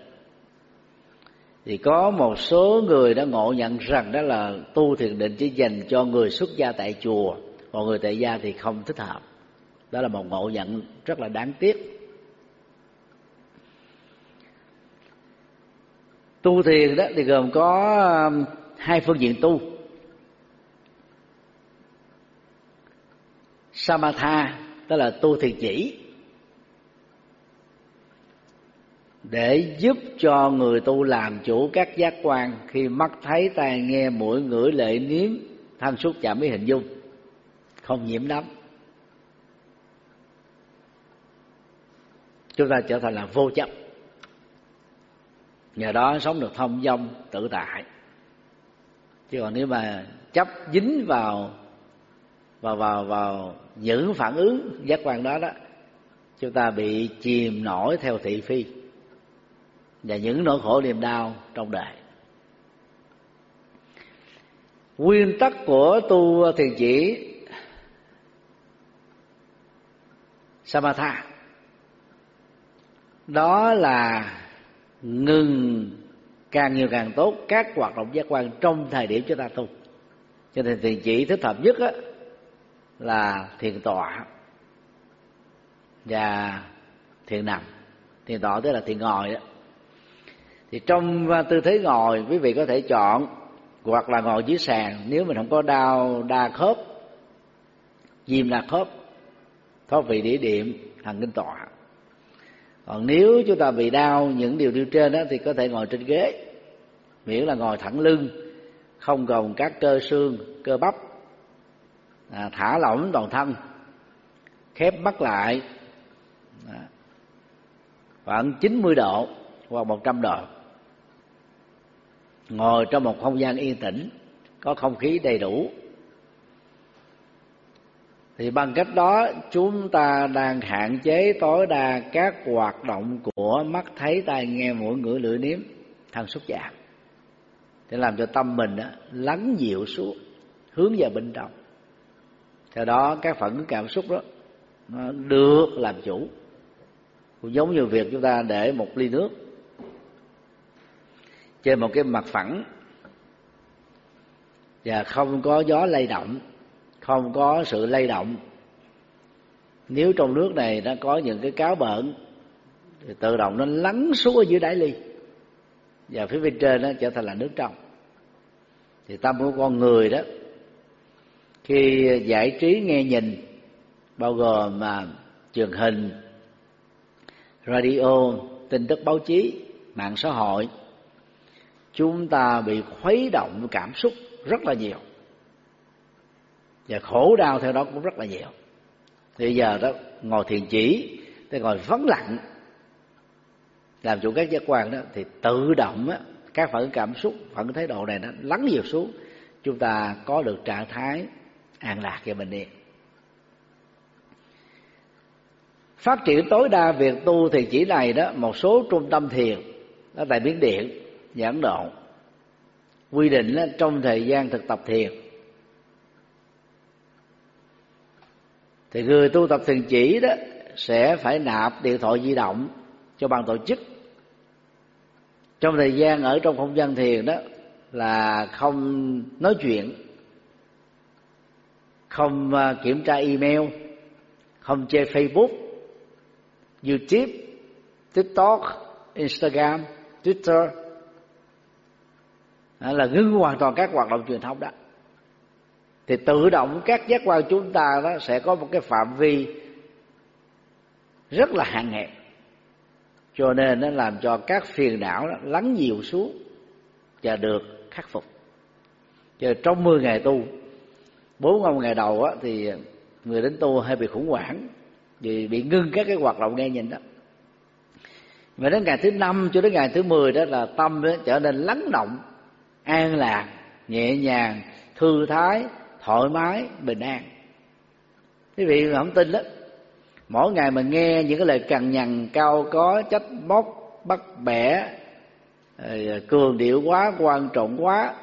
thì có một số người đã ngộ nhận rằng đó là tu thiền định chỉ dành cho người xuất gia tại chùa, còn người tại gia thì không thích hợp. Đó là một ngộ nhận rất là đáng tiếc. Tu thiền đó thì gồm có um, hai phương diện tu. Samatha tức là tu thiền chỉ. Để giúp cho người tu làm chủ các giác quan. Khi mắt thấy tai nghe, mũi ngửi lệ nếm thân xúc chạm với hình dung. Không nhiễm đắm chúng ta trở thành là vô chấp. Nhờ đó sống được thông dong, tự tại. Chứ còn nếu mà chấp dính vào vào vào vào những phản ứng giác quan đó đó, chúng ta bị chìm nổi theo thị phi và những nỗi khổ niềm đau trong đời. Nguyên tắc của tu thiền chỉ samatha. Đó là ngừng càng nhiều càng tốt các hoạt động giác quan trong thời điểm chúng ta tu. Cho nên thiền chỉ thích hợp nhất á, là thiền tọa và thiền nằm. Thiền tọa tức là thiền ngồi đó thì trong à, tư thế ngồi quý vị có thể chọn hoặc là ngồi dưới sàn nếu mình không có đau đa khớp viêm đa khớp có vị đĩa điểm thần kinh tọa. Còn nếu chúng ta bị đau những điều điều trên đó thì có thể ngồi trên ghế miễn là ngồi thẳng lưng không gồng các cơ xương cơ bắp à, thả lỏng toàn thân khép mắt lại à, khoảng 90 độ hoặc 100 độ ngồi trong một không gian yên tĩnh có không khí đầy đủ. Thì bằng cách đó chúng ta đang hạn chế tối đa các hoạt động của mắt thấy tai nghe mũi ngửi lưỡi nếm thân xúc chạm. Để làm cho tâm mình đó, lắng dịu xuống hướng vào bên trong. Theo đó các phản ứng cảm xúc đó nó được làm chủ. Cũng giống như việc chúng ta để một ly nước trên một cái mặt phẳng. Và không có gió lay động, không có sự lay động. Nếu trong nước này nó có những cái cáo bợn, thì tự động nó lắng xuống ở dưới đáy ly. Và phía bên trên nó trở thành là nước trong. Thì tâm của con người đó, khi giải trí nghe nhìn, bao gồm mà truyền hình, radio, tin tức báo chí, mạng xã hội chúng ta bị khuấy động cảm xúc rất là nhiều. Và khổ đau theo đó cũng rất là nhiều. Thì bây giờ đó ngồi thiền chỉ thì ngồi vắng lặng làm chủ các giác quan đó thì tự động á, các phản ứng cảm xúc phản ứng thái độ này nó lắng nhiều xuống. Chúng ta có được trạng thái an lạc và bình yên phát triển tối đa việc tu thì chỉ này đó một số trung tâm thiền ở tại miến điện giảng độ quy định đó, trong thời gian thực tập thiền. Thì người tu tập thiền chỉ đó sẽ phải nạp điện thoại di động cho ban tổ chức. Trong thời gian ở trong không gian thiền đó là không nói chuyện không à, kiểm tra email không chơi facebook youtube tiktok instagram twitter là ngưng hoàn toàn các hoạt động truyền thông đó. Thì tự động các giác quan chúng ta đó sẽ có một cái phạm vi rất là hạn hẹp. Cho nên nó làm cho các phiền não đó lắng dịu xuống và được khắc phục. Cho trong 10 ngày tu bốn năm ngày đầu á, thì người đến tu hay bị khủng hoảng vì bị ngưng các cái hoạt động nghe nhìn đó. Mà đến ngày thứ năm cho đến ngày thứ mười đó là tâm đó trở nên lắng động an lạc nhẹ nhàng thư thái thoải mái bình an. Quý vị không tin đó mỗi ngày mình nghe những cái lời cằn nhằn cao có trách móc bắt bẻ ờ, cường điệu quá quan trọng quá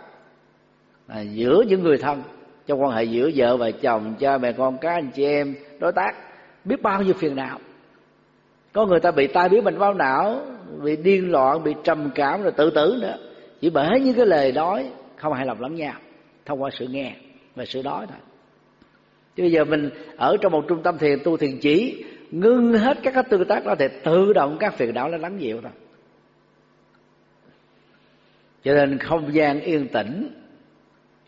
à, giữa những người thân trong quan hệ giữa vợ và chồng cha mẹ con cái anh chị em đối tác biết bao nhiêu phiền não. Có người ta bị tai biến bệnh bao não bị điên loạn bị trầm cảm rồi tự tử nữa chỉ bởi những cái lời nói không hài lòng lắm nhau thông qua sự nghe và sự nói thôi. Chứ bây giờ mình ở trong một trung tâm thiền tu thiền chỉ ngưng hết các cái tương tác đó thì tự động các phiền não nó lắng dịu thôi. Cho nên không gian yên tĩnh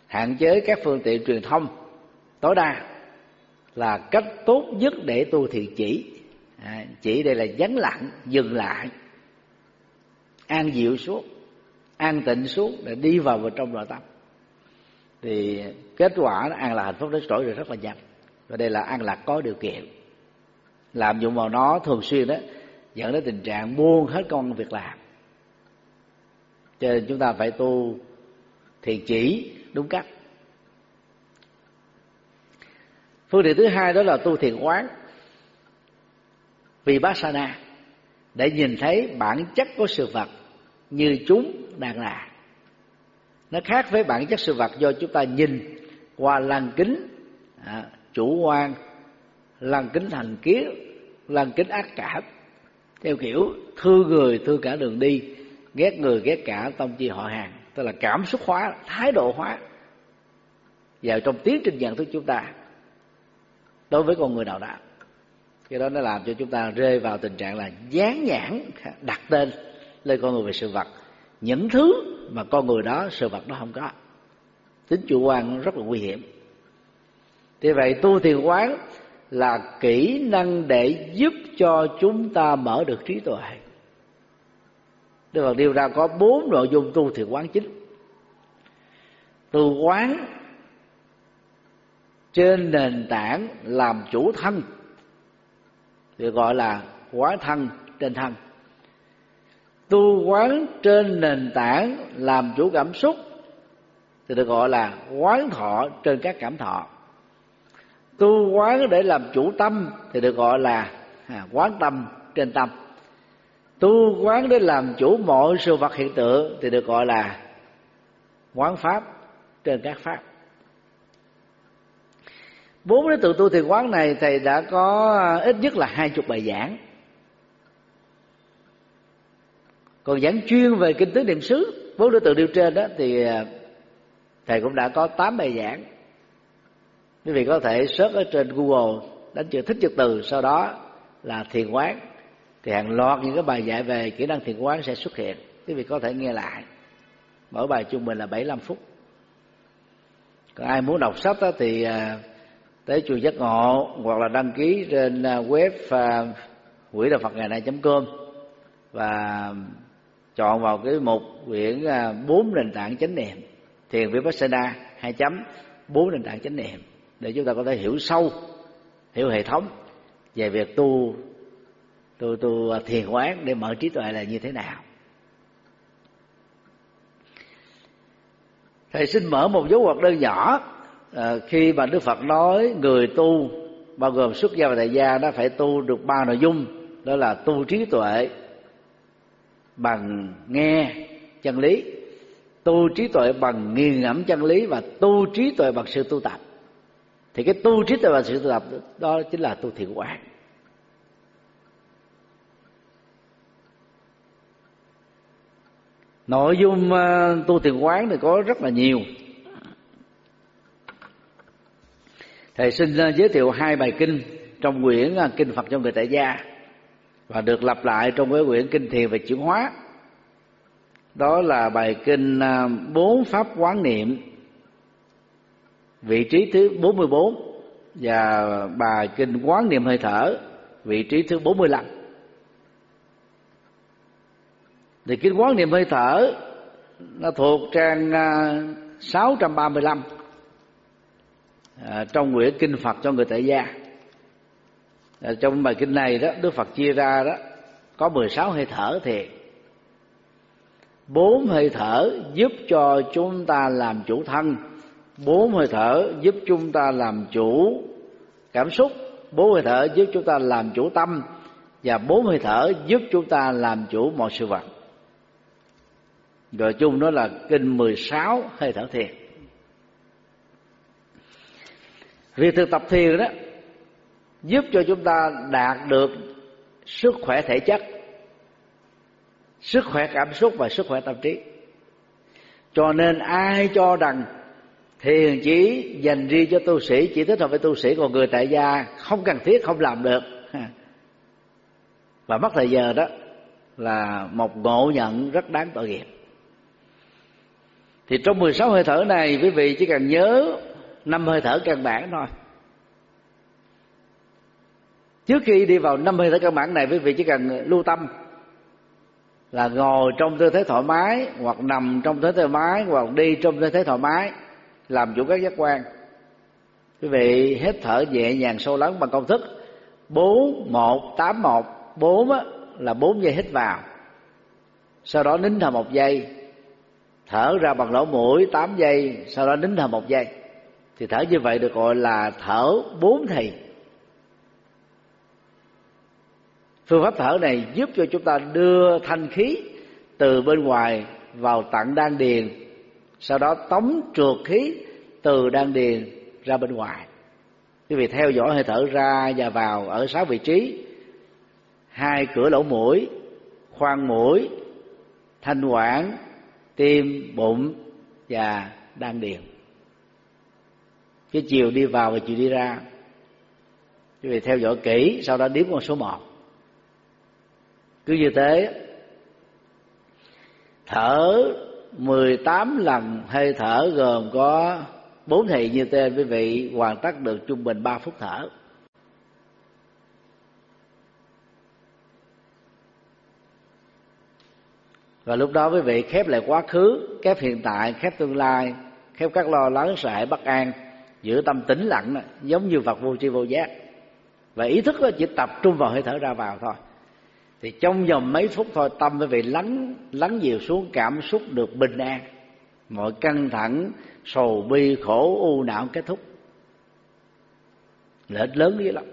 hạn chế các phương tiện truyền thông tối đa là cách tốt nhất để tu thiền chỉ. À, chỉ đây là vắng lặng dừng lại an dịu xuống an tịnh xuống để đi vào vào trong nội tâm. Thì kết quả nó an lạc hạnh phúc, nó trỗi được rất là nhanh. Và đây là an lạc có điều kiện. Làm dụng vào nó thường xuyên đó, dẫn đến tình trạng buông hết công việc làm. Cho nên chúng ta phải tu thiền chỉ đúng cách. Phương tiện thứ hai đó là tu thiền quán, vipassana, để nhìn thấy bản chất của sự vật như chúng đang là. Nó khác với bản chất sự vật do chúng ta nhìn qua lăng kính à, chủ quan lăng kính thành kiến lăng kính ác cảm. Theo kiểu thương người thương cả đường đi ghét người ghét cả tông chi họ hàng tức là cảm xúc hóa thái độ hóa vào trong tiến trình nhận thức chúng ta đối với con người nào đó. Cái đó nó làm cho chúng ta rơi vào tình trạng là dán nhãn đặt tên lên con người về sự vật. Những thứ mà con người đó, sự vật đó không có. Tính chủ quan rất là nguy hiểm. Thế vậy tu thiền quán là kỹ năng để giúp cho chúng ta mở được trí tuệ. Đức Phật nêu ra có bốn nội dung tu thiền quán chính. Tu quán trên nền tảng làm chủ thân thì gọi là quán thân trên thân tu quán trên nền tảng làm chủ cảm xúc thì được gọi là quán thọ trên các cảm thọ. Tu quán để làm chủ tâm thì được gọi là à, quán tâm trên tâm. Tu quán để làm chủ mọi sự vật hiện tượng thì được gọi là quán pháp trên các pháp. Bốn đối tượng tu thiền quán này thầy đã có à, ít nhất là hai chục bài giảng. Còn giảng chuyên về kinh tứ niệm xứ, bốn đối tượng điều trên đó thì à, thầy cũng đã có tám bài giảng. Quý vị có thể search ở trên google, đánh chữ thích chữ từ, sau đó là thiền quán. Thì hàng loạt những cái bài dạy về kỹ năng thiền quán sẽ xuất hiện. Quý vị có thể nghe lại. Mỗi bài trung bình là 75 phút. Còn ai muốn đọc sách đó thì à, tới chùa giác ngộ hoặc là đăng ký trên à, web quỹ đạo phật ngày nay com. Và chọn vào cái mục quyển à, bốn nền tảng chánh niệm. Thiền vipassana hai chấm bốn nền tảng chánh niệm để chúng ta có thể hiểu sâu hiểu hệ thống về việc tu tu tu thiền quán để mở trí tuệ là như thế nào. Thầy xin mở một dấu ngoặc đơn nhỏ à, khi mà đức phật nói người tu bao gồm xuất gia và tại gia đã phải tu được ba nội dung đó là tu trí tuệ bằng nghe chân lý, tu trí tuệ bằng nghiền ngẫm chân lý và tu trí tuệ bằng sự tu tập. Thì cái tu trí tuệ bằng sự tu tập, đó chính là tu thiện quán. Nội dung ờ, tu thiền quán thì có rất là nhiều. Thầy xin ờ, giới thiệu hai bài kinh trong quyển ờ, kinh phật cho người tại gia và được lặp lại trong cái quyển kinh thiền về chuyển hóa. Đó là bài kinh à, bốn pháp quán niệm. Vị trí thứ 44 và bài kinh quán niệm hơi thở vị trí thứ 45 thì kinh quán niệm hơi thở nó thuộc trang 635 à, à, trong quyển kinh Phật cho người tại gia. Ờ, trong bài kinh này đó, Đức Phật chia ra đó, có 16 hơi thở thiền bốn hơi thở giúp cho chúng ta làm chủ thân. Bốn hơi thở giúp chúng ta làm chủ cảm xúc. Bốn hơi thở giúp chúng ta làm chủ tâm. Và bốn hơi thở giúp chúng ta làm chủ mọi sự vật. Gọi chung đó là kinh 16 hơi thở thiền việc thực tập thiền đó giúp cho chúng ta đạt được sức khỏe thể chất, sức khỏe cảm xúc và sức khỏe tâm trí. Cho nên ai cho rằng thiền chỉ dành riêng cho tu sĩ, chỉ thích hợp với tu sĩ, còn người tại gia không cần thiết, không làm được. Và mất thời giờ đó là một ngộ nhận rất đáng tội nghiệp. Thì trong 16 hơi thở này, quý vị chỉ cần nhớ năm hơi thở căn bản thôi trước khi đi vào năm hơi thở căn bản này, quý vị chỉ cần lưu tâm là ngồi trong tư thế thoải mái, hoặc nằm trong tư thế thoải mái, hoặc đi trong tư thế thoải mái, làm chủ các giác quan. Quý vị hít thở nhẹ nhàng sâu lắng bằng công thức. Bốn, một, tám, một. Bốn là bốn giây hít vào. Sau đó nín thở một giây. Thở ra bằng lỗ mũi 8 giây. Sau đó nín thở một giây. Thì thở như vậy được gọi là thở bốn thì. Phương pháp thở này giúp cho chúng ta đưa thanh khí từ bên ngoài vào tận đan điền, sau đó tống trượt khí từ đan điền ra bên ngoài. Quý vị theo dõi hơi thở ra và vào ở sáu vị trí. Hai cửa lỗ mũi, khoang mũi, thanh quản, tim, bụng và đan điền. Cái chiều đi vào và chiều đi ra. Quý vị theo dõi kỹ, sau đó đếm con số một cứ như thế, thở 18 lần hơi thở gồm có bốn thị như tên quý vị hoàn tất được trung bình 3 phút thở. Và lúc đó quý vị khép lại quá khứ, khép hiện tại, khép tương lai, khép các lo lắng, sợ bất an, giữ tâm tĩnh lặng, giống như vật vô tri vô giác. Và ý thức đó chỉ tập trung vào hơi thở ra vào thôi thì trong vòng mấy phút thôi tâm quý vị lắng lắng dịu xuống cảm xúc được bình an. Mọi căng thẳng sầu bi khổ u não kết thúc. Lợi ích lớn dữ lắm.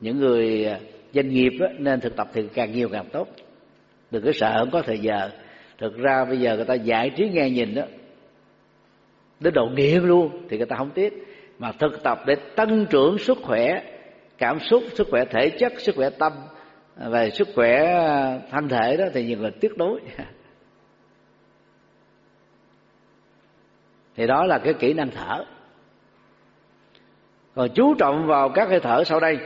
Những người à, doanh nghiệp đó, nên thực tập thì càng nhiều càng tốt. Đừng có sợ không có thời giờ. Thực ra bây giờ người ta giải trí nghe nhìn đó đến độ nghiện luôn thì người ta không tiếc. Mà thực tập để tăng trưởng sức khỏe cảm xúc sức khỏe thể chất sức khỏe tâm về sức khỏe ờ, thân thể đó thì nhiều người tiếc đối. Thì đó là cái kỹ năng thở. Còn chú trọng vào các hơi thở sau đây.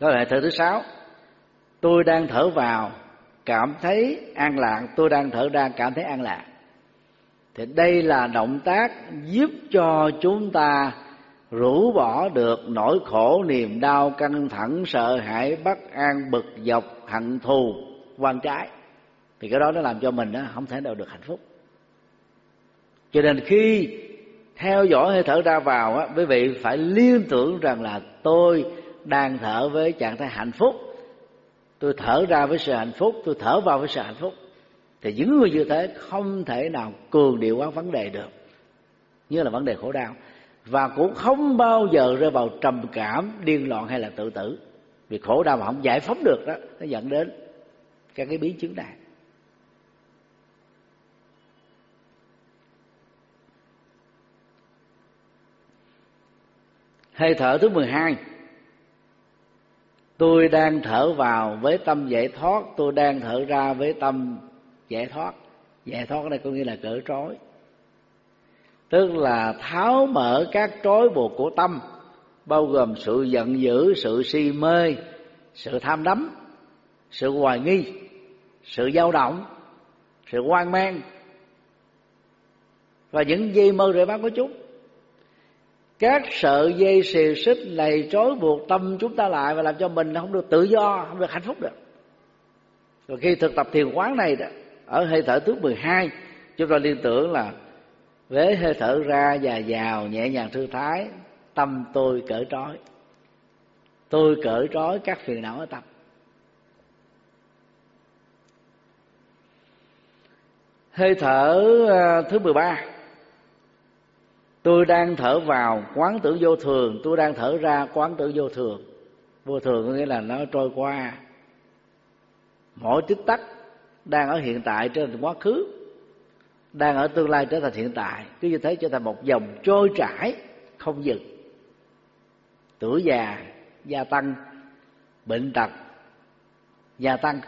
Đó là hơi thở thứ sáu. Tôi đang thở vào, cảm thấy an lạc. Tôi đang thở ra, cảm thấy an lạc. Thì đây là động tác giúp cho chúng ta rũ bỏ được nỗi khổ niềm đau căng thẳng sợ hãi bất an bực dọc hận thù quan trái thì cái đó nó làm cho mình đó, không thể nào được hạnh phúc. Cho nên khi theo dõi hơi thở ra vào á quý vị phải liên tưởng rằng là tôi đang thở với trạng thái hạnh phúc. Tôi thở ra với sự hạnh phúc tôi thở vào với sự hạnh phúc. Thì những người như thế không thể nào cường điệu quá vấn đề được. Như là vấn đề khổ đau và cũng không bao giờ rơi vào trầm cảm, điên loạn hay là tự tử. Vì khổ đau mà không giải phóng được đó, nó dẫn đến các cái biến chứng này. Hơi thở thứ 12 tôi đang thở vào với tâm giải thoát, tôi đang thở ra với tâm giải thoát. Giải thoát đây có nghĩa là cỡ trói tức là tháo mở các trói buộc của tâm, bao gồm sự giận dữ, sự si mê, sự tham đắm, sự hoài nghi, sự dao động, sự hoang mang. Và những dây mơ rễ bán của chúng các sợi dây xì xích này trói buộc tâm chúng ta lại và làm cho mình không được tự do, không được hạnh phúc được. Rồi khi thực tập thiền quán này đó, ở hơi thở thứ 12 chúng ta liên tưởng là với hơi thở ra và vào nhẹ nhàng thư thái, tâm tôi cởi trói. Tôi cởi trói các phiền não ở tâm. Hơi thở à, thứ 13 tôi đang thở vào quán tưởng vô thường, tôi đang thở ra quán tưởng vô thường. Vô thường có nghĩa là nó trôi qua. Mỗi tích tắc đang ở hiện tại trên quá khứ đang ở tương lai trở thành hiện tại. Cứ như thế trở thành một dòng trôi trải, không dừng. Tuổi già, gia tăng, bệnh tật, gia tăng.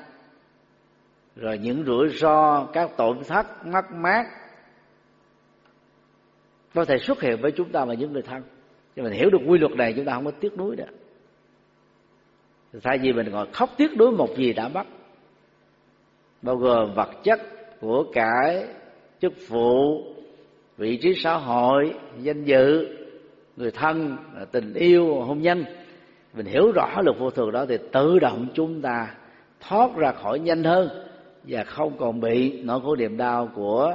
Rồi những rủi ro, các tổn thất, mất mát, có thể xuất hiện với chúng ta và những người thân. Nhưng mình hiểu được quy luật này, chúng ta không có tiếc nuối được. Thay vì mình ngồi khóc tiếc nuối một gì đã mất, bao gồm vật chất của cải chức vụ, vị trí xã hội, danh dự, người thân, tình yêu, hôn nhân. Mình hiểu rõ luật vô thường đó thì tự động chúng ta thoát ra khỏi nhanh hơn và không còn bị nỗi khổ niềm đau của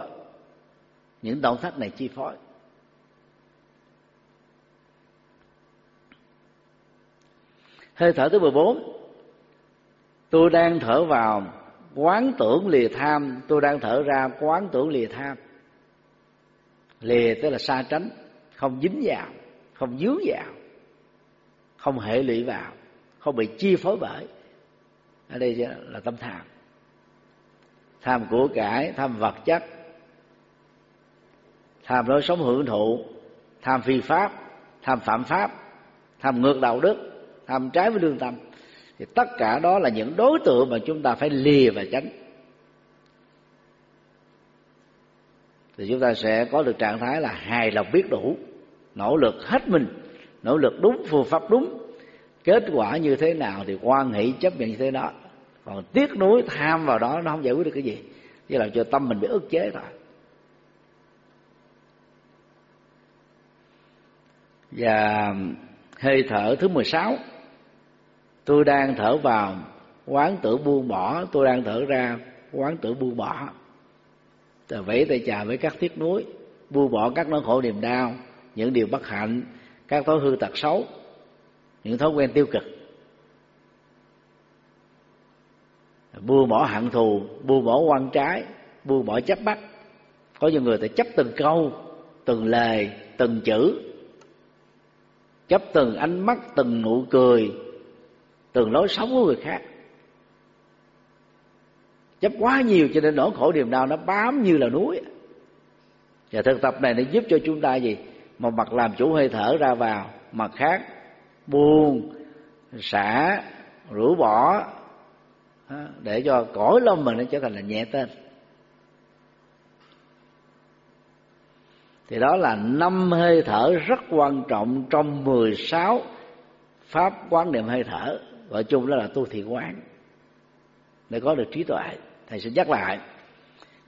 những động thất này chi phối. Hơi thở thứ 14 tôi đang thở vào quán tưởng lìa tham, tôi đang thở ra quán tưởng lìa tham. Lìa tức là xa tránh, không dính vào, không dướng vào, không hệ lụy vào, không bị chi phối bởi. Ở đây là tâm tham. Tham của cải, tham vật chất, tham lối sống hưởng thụ, tham phi pháp, tham phạm pháp, tham ngược đạo đức, tham trái với lương tâm thì tất cả đó là những đối tượng mà chúng ta phải lìa và tránh. Thì chúng ta sẽ có được trạng thái là hài lòng biết đủ, nỗ lực hết mình, nỗ lực đúng phương pháp đúng. Kết quả như thế nào thì quan hệ chấp nhận như thế đó. Còn tiếc nuối, tham vào đó nó không giải quyết được cái gì. Chỉ làm cho tâm mình bị ức chế thôi. Và hơi thở thứ 16 tôi đang thở vào, quán tưởng buông bỏ. Tôi đang thở ra, quán tưởng buông bỏ. Từ vẫy tay chào với các thiết nuối, buông bỏ các nỗi khổ niềm đau, những điều bất hạnh, các thói hư tật xấu, những thói quen tiêu cực. Buông bỏ hận thù, buông bỏ quan trái, buông bỏ chấp bắt có nhiều người thì chấp từng câu, từng lời, từng chữ, chấp từng ánh mắt, từng nụ cười từng lối sống của người khác. Chấp quá nhiều cho nên nỗi khổ niềm đau nó bám như là núi. Và thực tập này nó giúp cho chúng ta gì? Một mặt làm chủ hơi thở ra vào, mặt khác buông xả, rũ bỏ để cho cõi lông mình nó trở thành là nhẹ tên. Thì đó là năm hơi thở rất quan trọng trong 16 pháp quán niệm hơi thở gọi chung đó là tu thiện quán. Để có được trí tuệ, thầy sẽ nhắc lại.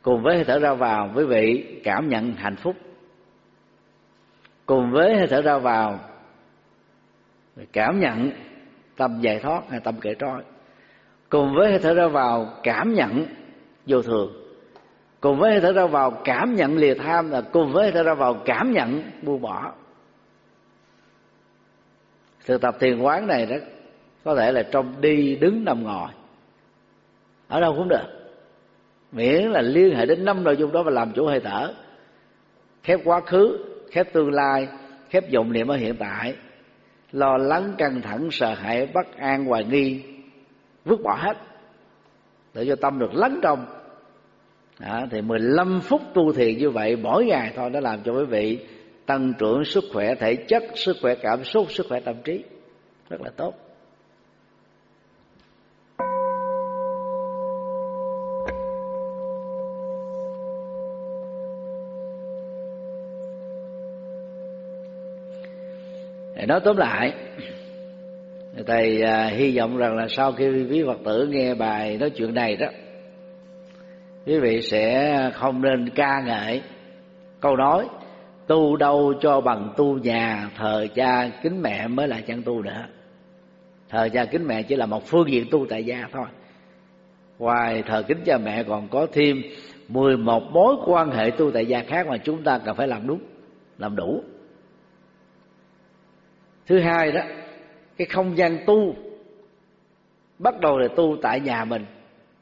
Cùng với hơi thở ra vào, quý vị cảm nhận hạnh phúc. Cùng với hơi thở ra vào, cảm nhận tâm giải thoát hay tâm kệ trói. Cùng với hơi thở ra vào, cảm nhận vô thường. Cùng với hơi thở ra vào, cảm nhận lìa tham là cùng với hơi thở ra vào, cảm nhận buông bỏ. Thực tập thiền quán này đó có thể là trong đi đứng nằm ngồi. Ở đâu cũng được. Miễn là liên hệ đến năm nội dung đó và làm chủ hơi thở. Khép quá khứ khép tương lai khép vọng niệm ở hiện tại. Lo lắng căng thẳng sợ hãi bất an hoài nghi. Vứt bỏ hết. Để cho tâm được lắng trong. À, thì 15 phút tu thiền như vậy mỗi ngày thôi đã làm cho quý vị tăng trưởng sức khỏe thể chất sức khỏe cảm xúc sức khỏe tâm trí. Rất là tốt. Để nói tóm lại thầy à, hy vọng rằng là sau khi quý phật tử nghe bài nói chuyện này đó quý vị sẽ không nên ca ngợi câu nói tu đâu cho bằng tu nhà thờ cha kính mẹ mới là chân tu nữa. Thờ cha kính mẹ chỉ là một phương diện tu tại gia thôi. Ngoài thờ kính cha mẹ còn có thêm 11 mối quan hệ tu tại gia khác mà chúng ta cần phải làm đúng làm đủ thứ hai đó cái không gian tu bắt đầu là tu tại nhà mình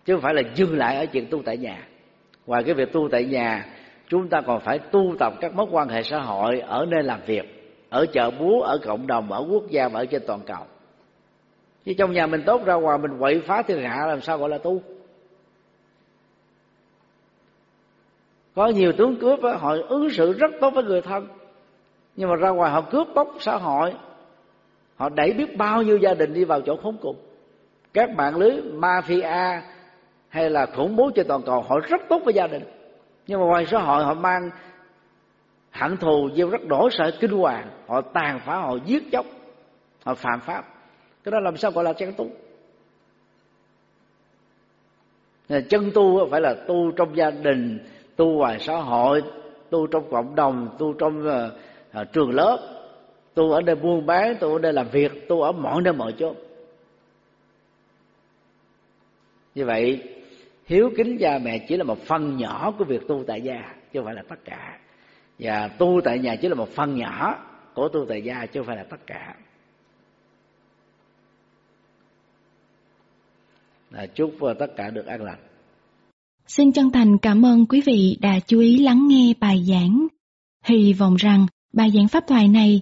chứ không phải là dừng lại ở chuyện tu tại nhà. Ngoài cái việc tu tại nhà chúng ta còn phải tu tập các mối quan hệ xã hội ở nơi làm việc ở chợ búa ở cộng đồng ở quốc gia và ở trên toàn cầu. Chứ trong nhà mình tốt ra ngoài mình quậy phá thiên hạ làm sao gọi là tu? Có nhiều tướng cướp đó, họ ứng xử rất tốt với người thân nhưng mà ra ngoài họ cướp bóc xã hội họ đẩy biết bao nhiêu gia đình đi vào chỗ khốn cùng. Các mạng lưới mafia hay là khủng bố trên toàn cầu họ rất tốt với gia đình. Nhưng mà ngoài xã hội họ mang hận thù gieo rất đổ sợ kinh hoàng. Họ tàn phá họ giết chóc họ phạm pháp. Cái đó làm sao gọi là chân tu? Chân tu phải là tu trong gia đình tu ngoài xã hội tu trong cộng đồng tu trong uh, trường lớp tu ở nơi buôn bán tu ở nơi làm việc tu ở mọi nơi mọi chỗ như vậy, hiếu kính cha mẹ chỉ là một phần nhỏ của việc tu tại gia, chứ không phải là tất cả. Và tu tại nhà chỉ là một phần nhỏ của tu tại gia, chứ không phải là tất cả. Là chúc ờ, tất cả được an lành. Xin chân thành cảm ơn quý vị đã chú ý lắng nghe bài giảng. Hy vọng rằng bài giảng pháp thoại này